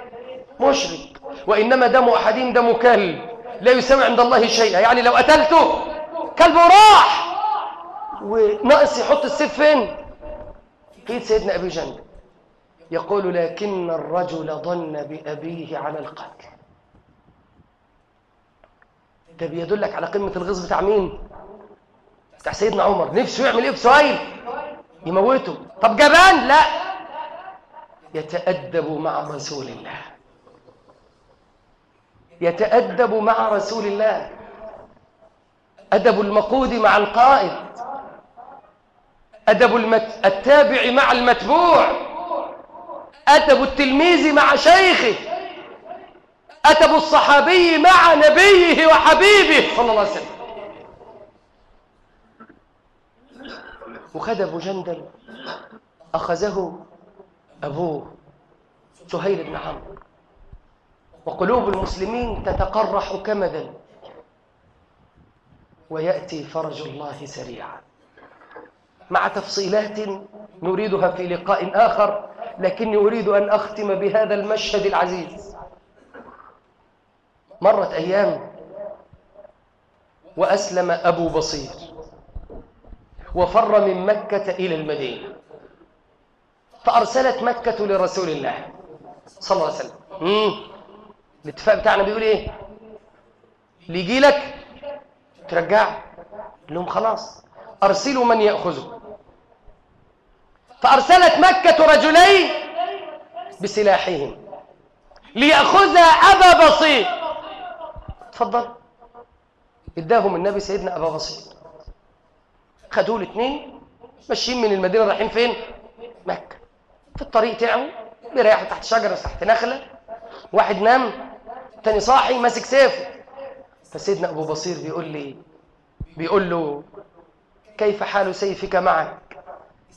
مشرك. وإنما دم أحدهم دم كلب. لا يساوي عند الله شيئا. يعني لو قتلته كلبه راح. وناقص يحط السيف فين؟ في ايد سيدنا أبي جندل. يقول لكن الرجل ظن بأبيه على القتل. ده بيدلك على قمة الغيظ بتاع مين؟ بتاع سيدنا عمر. نفسه يعمل إيه؟ في سهيل يموته. طب جبان؟ لا. يتأدب مع رسول الله. يتأدب مع رسول الله. أدب المقود مع القائد. أدب المت... التابع مع المتبوع. أدب التلميذ مع شيخه. أدب الصحابي مع نبيه وحبيبه. صلى الله عليه وسلم. وخد أبو جندل. أخذه أبوه سهيل بن عمرو. وقلوب المسلمين تتقرح كمدا ويأتي فرج الله سريعا. مع تفصيلات نريدها في لقاء آخر لكني أريد أن أختم بهذا المشهد العزيز. مرت أيام وأسلم أبو بصير وفر من مكة إلى المدينة فأرسلت مكة لرسول الله صلى الله عليه وسلم. الاتفاق بتاعنا بيقول إيه؟ اللي يجي لك ترجعه لهم خلاص. أرسلوا من يأخذه. فأرسلت مكة رجلين بسلاحهم ليأخذ أبا بصير. تفضل. اداهم النبي سيدنا أبا بصير. خدوه الاثنين ماشيين من المدينة رايحين فين؟ مكة. في الطريق تعبوا بيريحوا تحت شجرة تحت نخلة. واحد نام تاني صاحي ماسك سيفه. فسيدنا أبو بصير بيقول لي بيقول له كيف حال سيفك معك؟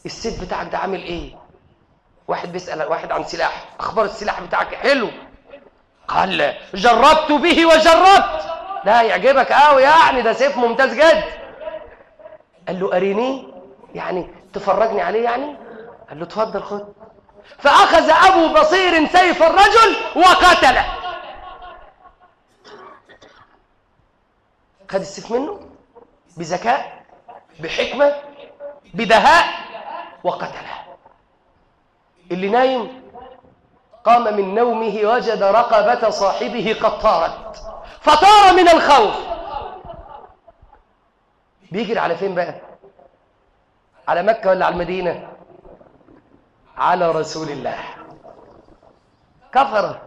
السيف بتاعك ده عامل إيه؟ واحد بيسأل واحد عن سلاح. أخبار السلاح بتاعك حلو. قال جربت به وجربت. لا يعجبك قوي يعني ده سيف ممتاز جدا قال له ارينيه يعني تفرجني عليه يعني؟ قال له اتفضل خد. فأخذ أبو بصير سيف الرجل وقتله. خد السيف منه بذكاء بحكمة بدهاء وقتله. اللي نايم قام من نومه وجد رقبة صاحبه قد طارت. فطار من الخوف. بيجري على فين بقى؟ على مكة ولا على المدينة؟ على رسول الله. كفر.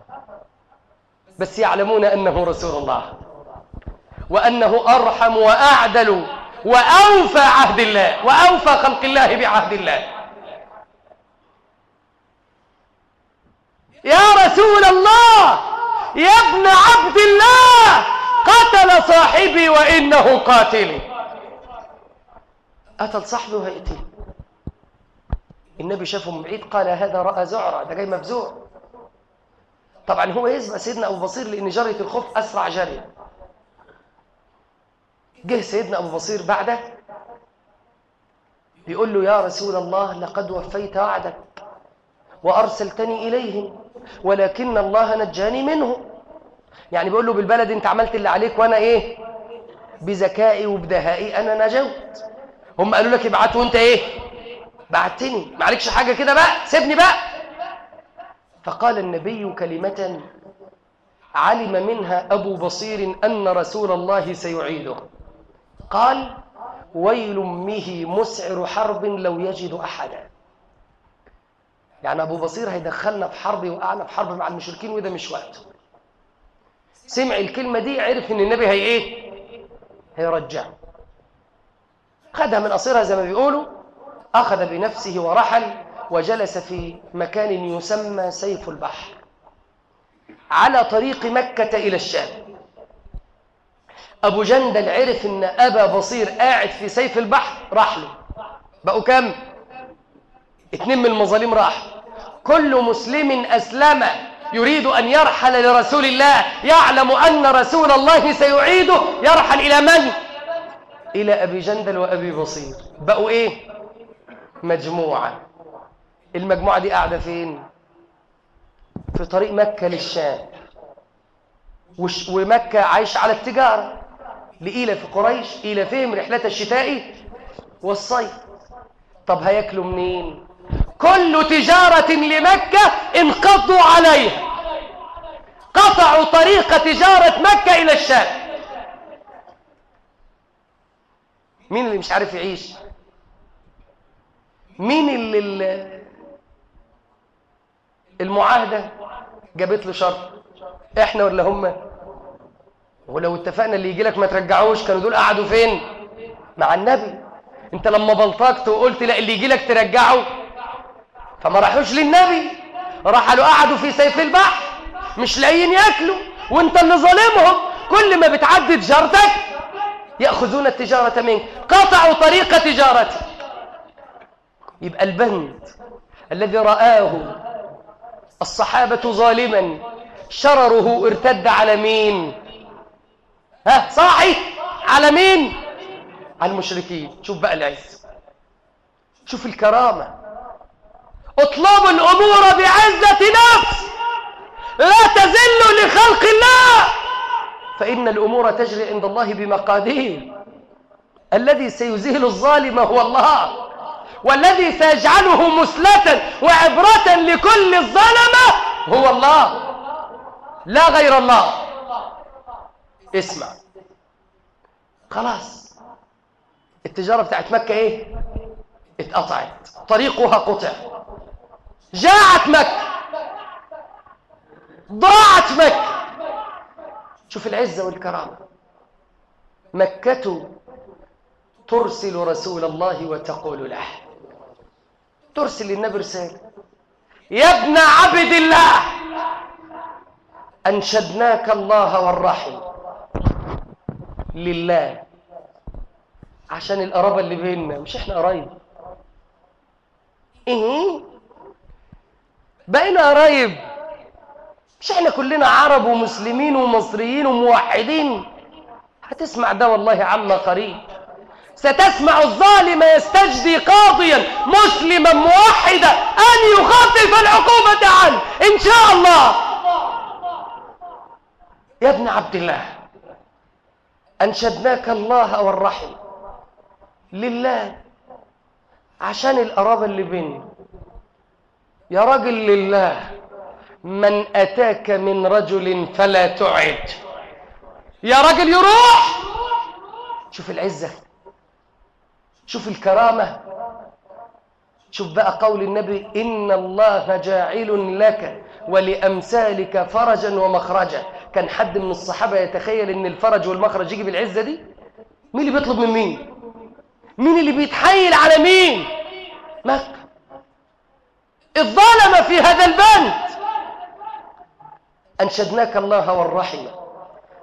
بس يعلمون أنه رسول الله. وأنه أرحم وأعدل وأوفى عهد الله. وأوفى خلق الله بعهد الله. يا رسول الله يا ابن عبد الله قتل صاحبي وإنه قاتلي. قتل صاحبه وهيقتله النبي شافه من بعيد قال هذا رأى زعرة ده جاي مفزوع. طبعا هو يسبق سيدنا أبو بصير لأن جرية الخوف أسرع جري جه سيدنا أبو بصير بعده بيقول له يا رسول الله لقد وفيت وعدك وأرسلتني إليهم. ولكن الله نجاني منهم يعني بيقول له بالبلد انت عملت اللي عليك وأنا إيه؟ بذكائي وبدهائي أنا نجوت. هم قالوا لك ابعت وانت إيه؟ بعتني. ما عليكش حاجة كده بقى؟ سيبني بقى. فقال النبي كلمة علم منها أبو بصير أن رسول الله سيعيده. قال ويل امه مسعر حرب لو يجد أحدا. يعني أبو بصير هيدخلنا في حرب وقعنا في حرب مع المشركين وده مش وقته سمع الكلمة دي عرف إن النبي هي إيه؟ هيرجع خدها من قصيرها زي ما بيقولوا أخذ بنفسه ورحل وجلس في مكان يسمى سيف البحر على طريق مكة إلى الشام. أبو جندل عرف إن أبا بصير قاعد في سيف البحر راح له. بقوا كم؟ اتنين من المظالم راح كل مسلم أسلم يريد أن يرحل لرسول الله يعلم أن رسول الله سيعيده يرحل إلى من؟ إلى أبي جندل وأبي بصير. بقوا إيه؟ مجموعة. المجموعة دي قاعدة فين؟ في طريق مكة للشام. وش ومكة عايش على التجارة. لإيلة في قريش إيلة فهم رحلة الشتاء والصيف. طب هياكلوا منين؟ كل تجارة لمكة انقضوا عليها. قطعوا طريق تجارة مكة إلى الشام. مين اللي مش عارف يعيش؟ مين اللي ال- المعاهدة جابت له شرط؟ إحنا ولا هم؟ ولو اتفقنا اللي يجي لك ما ترجعوش كانوا دول قعدوا فين؟ مع النبي. أنت لما بلطجت وقلت لا اللي يجي لك ترجعه. فما راحوش للنبي. راحوا قعدوا في سيف البحر مش لاقيين ياكلوا. وانت اللي ظالمهم. كل ما بتعدي تجارتك يأخذون التجارة منك. قطعوا طريق تجارتك. يبقى البند الذي رآه الصحابة ظالما. شرره ارتد على مين؟ ها صاحي على مين؟ على المشركين. شوف بقى العز. شوف الكرامة. اطلبوا الأمور بعزة نفس لا تزلوا لخلق الله. فإن الأمور تجري عند الله بمقادير. الذي سيزيل الظالم هو الله والذي سيجعله مسلة وعبرة لكل الظلمة هو الله. لا غير الله. اسمع. خلاص. التجارة بتاعت مكة إيه؟ اتقطعت. طريقها قطع. جاعت مكة ضاعت مكة شوف العزة والكرامة. مكة ترسل رسول الله وتقول له. ترسل للنبي رسالة. يا ابن عبد الله. أنشدناك الله والرحم. لله. عشان القرابة اللي بيننا. مش إحنا قرايب. إيه بقينا قرايب مش إحنا كلنا عرب ومسلمين ومصريين وموحدين. هتسمع ده والله عما قريب. ستسمع الظالم يستجدي قاضيا مسلما موحدا أن يخفف العقوبة عنه. إن شاء الله. يا ابن عبد الله أنشدناك الله والرحم. لله. عشان القرابة اللي بيننا يا راجل لله من أتاك من رجل فلا تعد. يا راجل يروح! شوف العزة شوف الكرامة شوف بقى قول النبي إن الله جاعل لك ولأمثالك فرجا ومخرجا. كان حد من الصحابة يتخيل إن الفرج والمخرج يجي بالعزة دي؟ مين اللي بيطلب من مين؟ مين اللي بيتحايل على مين؟ مكة. الظلم في هذا البند أنشدناك الله والرحمة.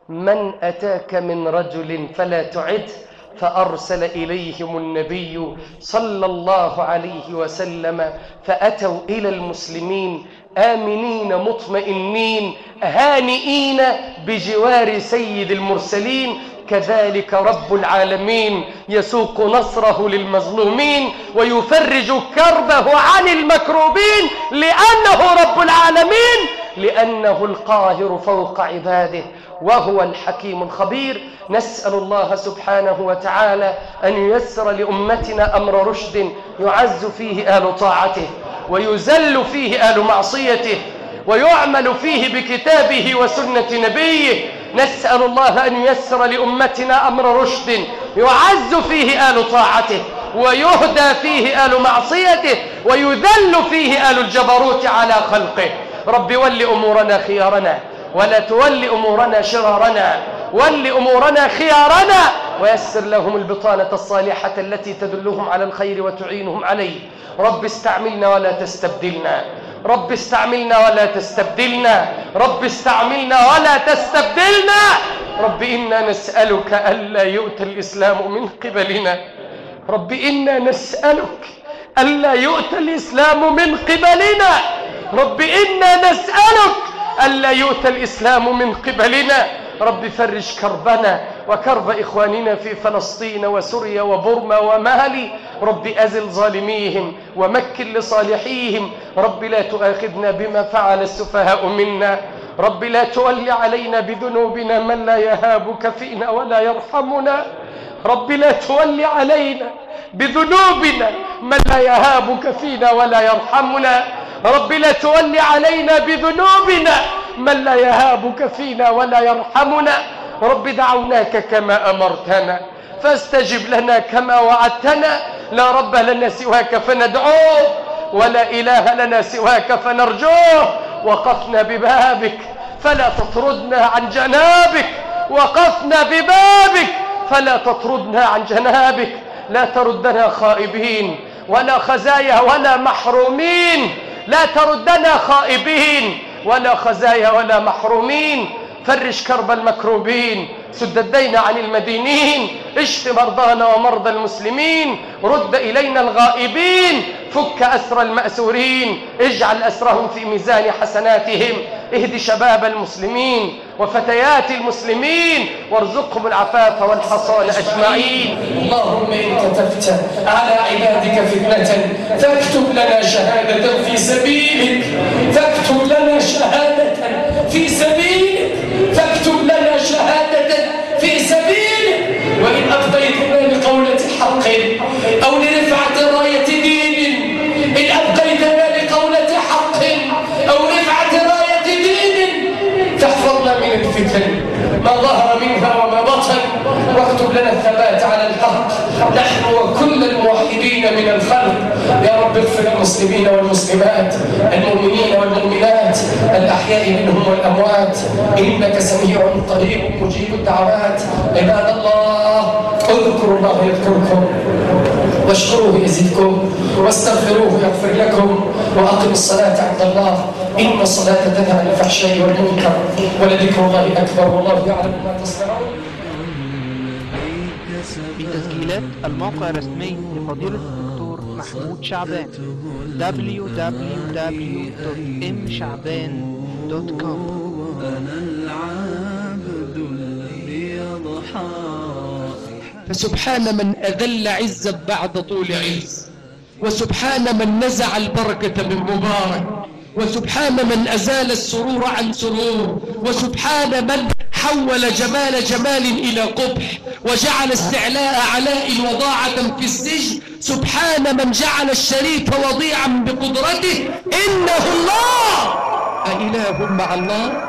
من أتاك من رجل فلا تعد فأرسل إليهم النبي صلى الله عليه وسلم فأتوا إلى المسلمين آمنين مطمئنين هانئين بجوار سيد المرسلين كذلك رب العالمين يسوق نصره للمظلومين ويفرج كربه عن المكروبين لأنه رب العالمين لأنه القاهر فوق عباده وهو الحكيم الخبير. نسأل الله سبحانه وتعالى أن ييسر لأمتنا أمر رشد يعز فيه آل طاعته ويزل فيه آل معصيته ويعمل فيه بكتابه وسنة نبيه. نسأل الله أن ييسر لأمتنا أمر رشد يعز فيه آل طاعته ويهدى فيه آل معصيته ويذل فيه آل الجبروت على خلقه. رب ول أمورنا خيارنا ولا تول أمورنا شرارنا. ول أمورنا خيارنا ويسر لهم البطانة الصالحة التي تدلهم على الخير وتعينهم عليه. رب استعملنا ولا تستبدلنا. رب استعملنا ولا تستبدلنا. رب استعملنا ولا تستبدلنا. رب إنا نسألك ألا يؤتى الإسلام من قبلنا. رب إنا نسألك ألا يؤتى الإسلام من قبلنا. رب إنا نسألك ألا يؤتى الإسلام من قبلنا. رب فرج كربنا وكرب إخواننا في فلسطين وسوريا وبرما ومالي رب أزل ظالميهم ومكن لصالحيهم. رب لا تؤاخذنا بما فعل السفهاء منا. رب لا تول علينا بذنوبنا من لا يهابك فينا ولا يرحمنا. رب لا تول علينا بذنوبنا من لا يهابك فينا ولا يرحمنا. رب لا تول علينا بذنوبنا من لا يهابك فينا ولا يرحمنا. رب دعوناك كما أمرتنا فاستجب لنا كما وعدتنا. لا رب لنا سواك فندعوه ولا إله لنا سواك فنرجوه. وقفنا ببابك فلا تطردنا عن جنابك. وقفنا ببابك فلا تطردنا عن جنابك. لا تردنا خائبين ولا خزايا ولا محرومين. لا تردنا خائبين ولا خزايا ولا محرومين. فرج كرب المكروبين. سد الدين عن المدينين اشف مرضانا ومرضى المسلمين رد إلينا الغائبين فك أسر المأسورين اجعل أسرهم في ميزان حسناتهم اهد شباب المسلمين وفتيات المسلمين وارزقهم العفاف والحصان أجمعين. اللهم إن كتبت على عبادك فتنة فاكتب لنا شهادة في سبيلك. واكتب لنا الثبات على الحق نحن وكل الموحدين من الخلق يا رب اغفر المسلمين والمسلمات المؤمنين والمؤمنات الأحياء منهم والأموات. إنك سميع قريب مجيب الدعوات. عباد الله اذكروا الله يذكركم واشكروه يزدكم واستغفروه يغفر لكم واقموا الصلاة عند الله. إن الصلاة تنهى عن الفحشاء والمنكر ولذكر الله أكبر والله يعلم ما تصنعون. تسجيلات الموقع الرسمي لفضيلة الدكتور محمود شعبان. www.mshعبان.com أنا العبد الذي يضحى فسبحان من أذل عزا بعد طول عز وسبحان من نزع البركة من مبارك وسبحان من أزال السرور عن سرور وسبحان من حول جمال جمال إلى قبح وجعل استعلاء علاء وضاعة في السجن. سبحان من جعل الشريف وضيعا بقدرته. إنه الله! أإله مع الله؟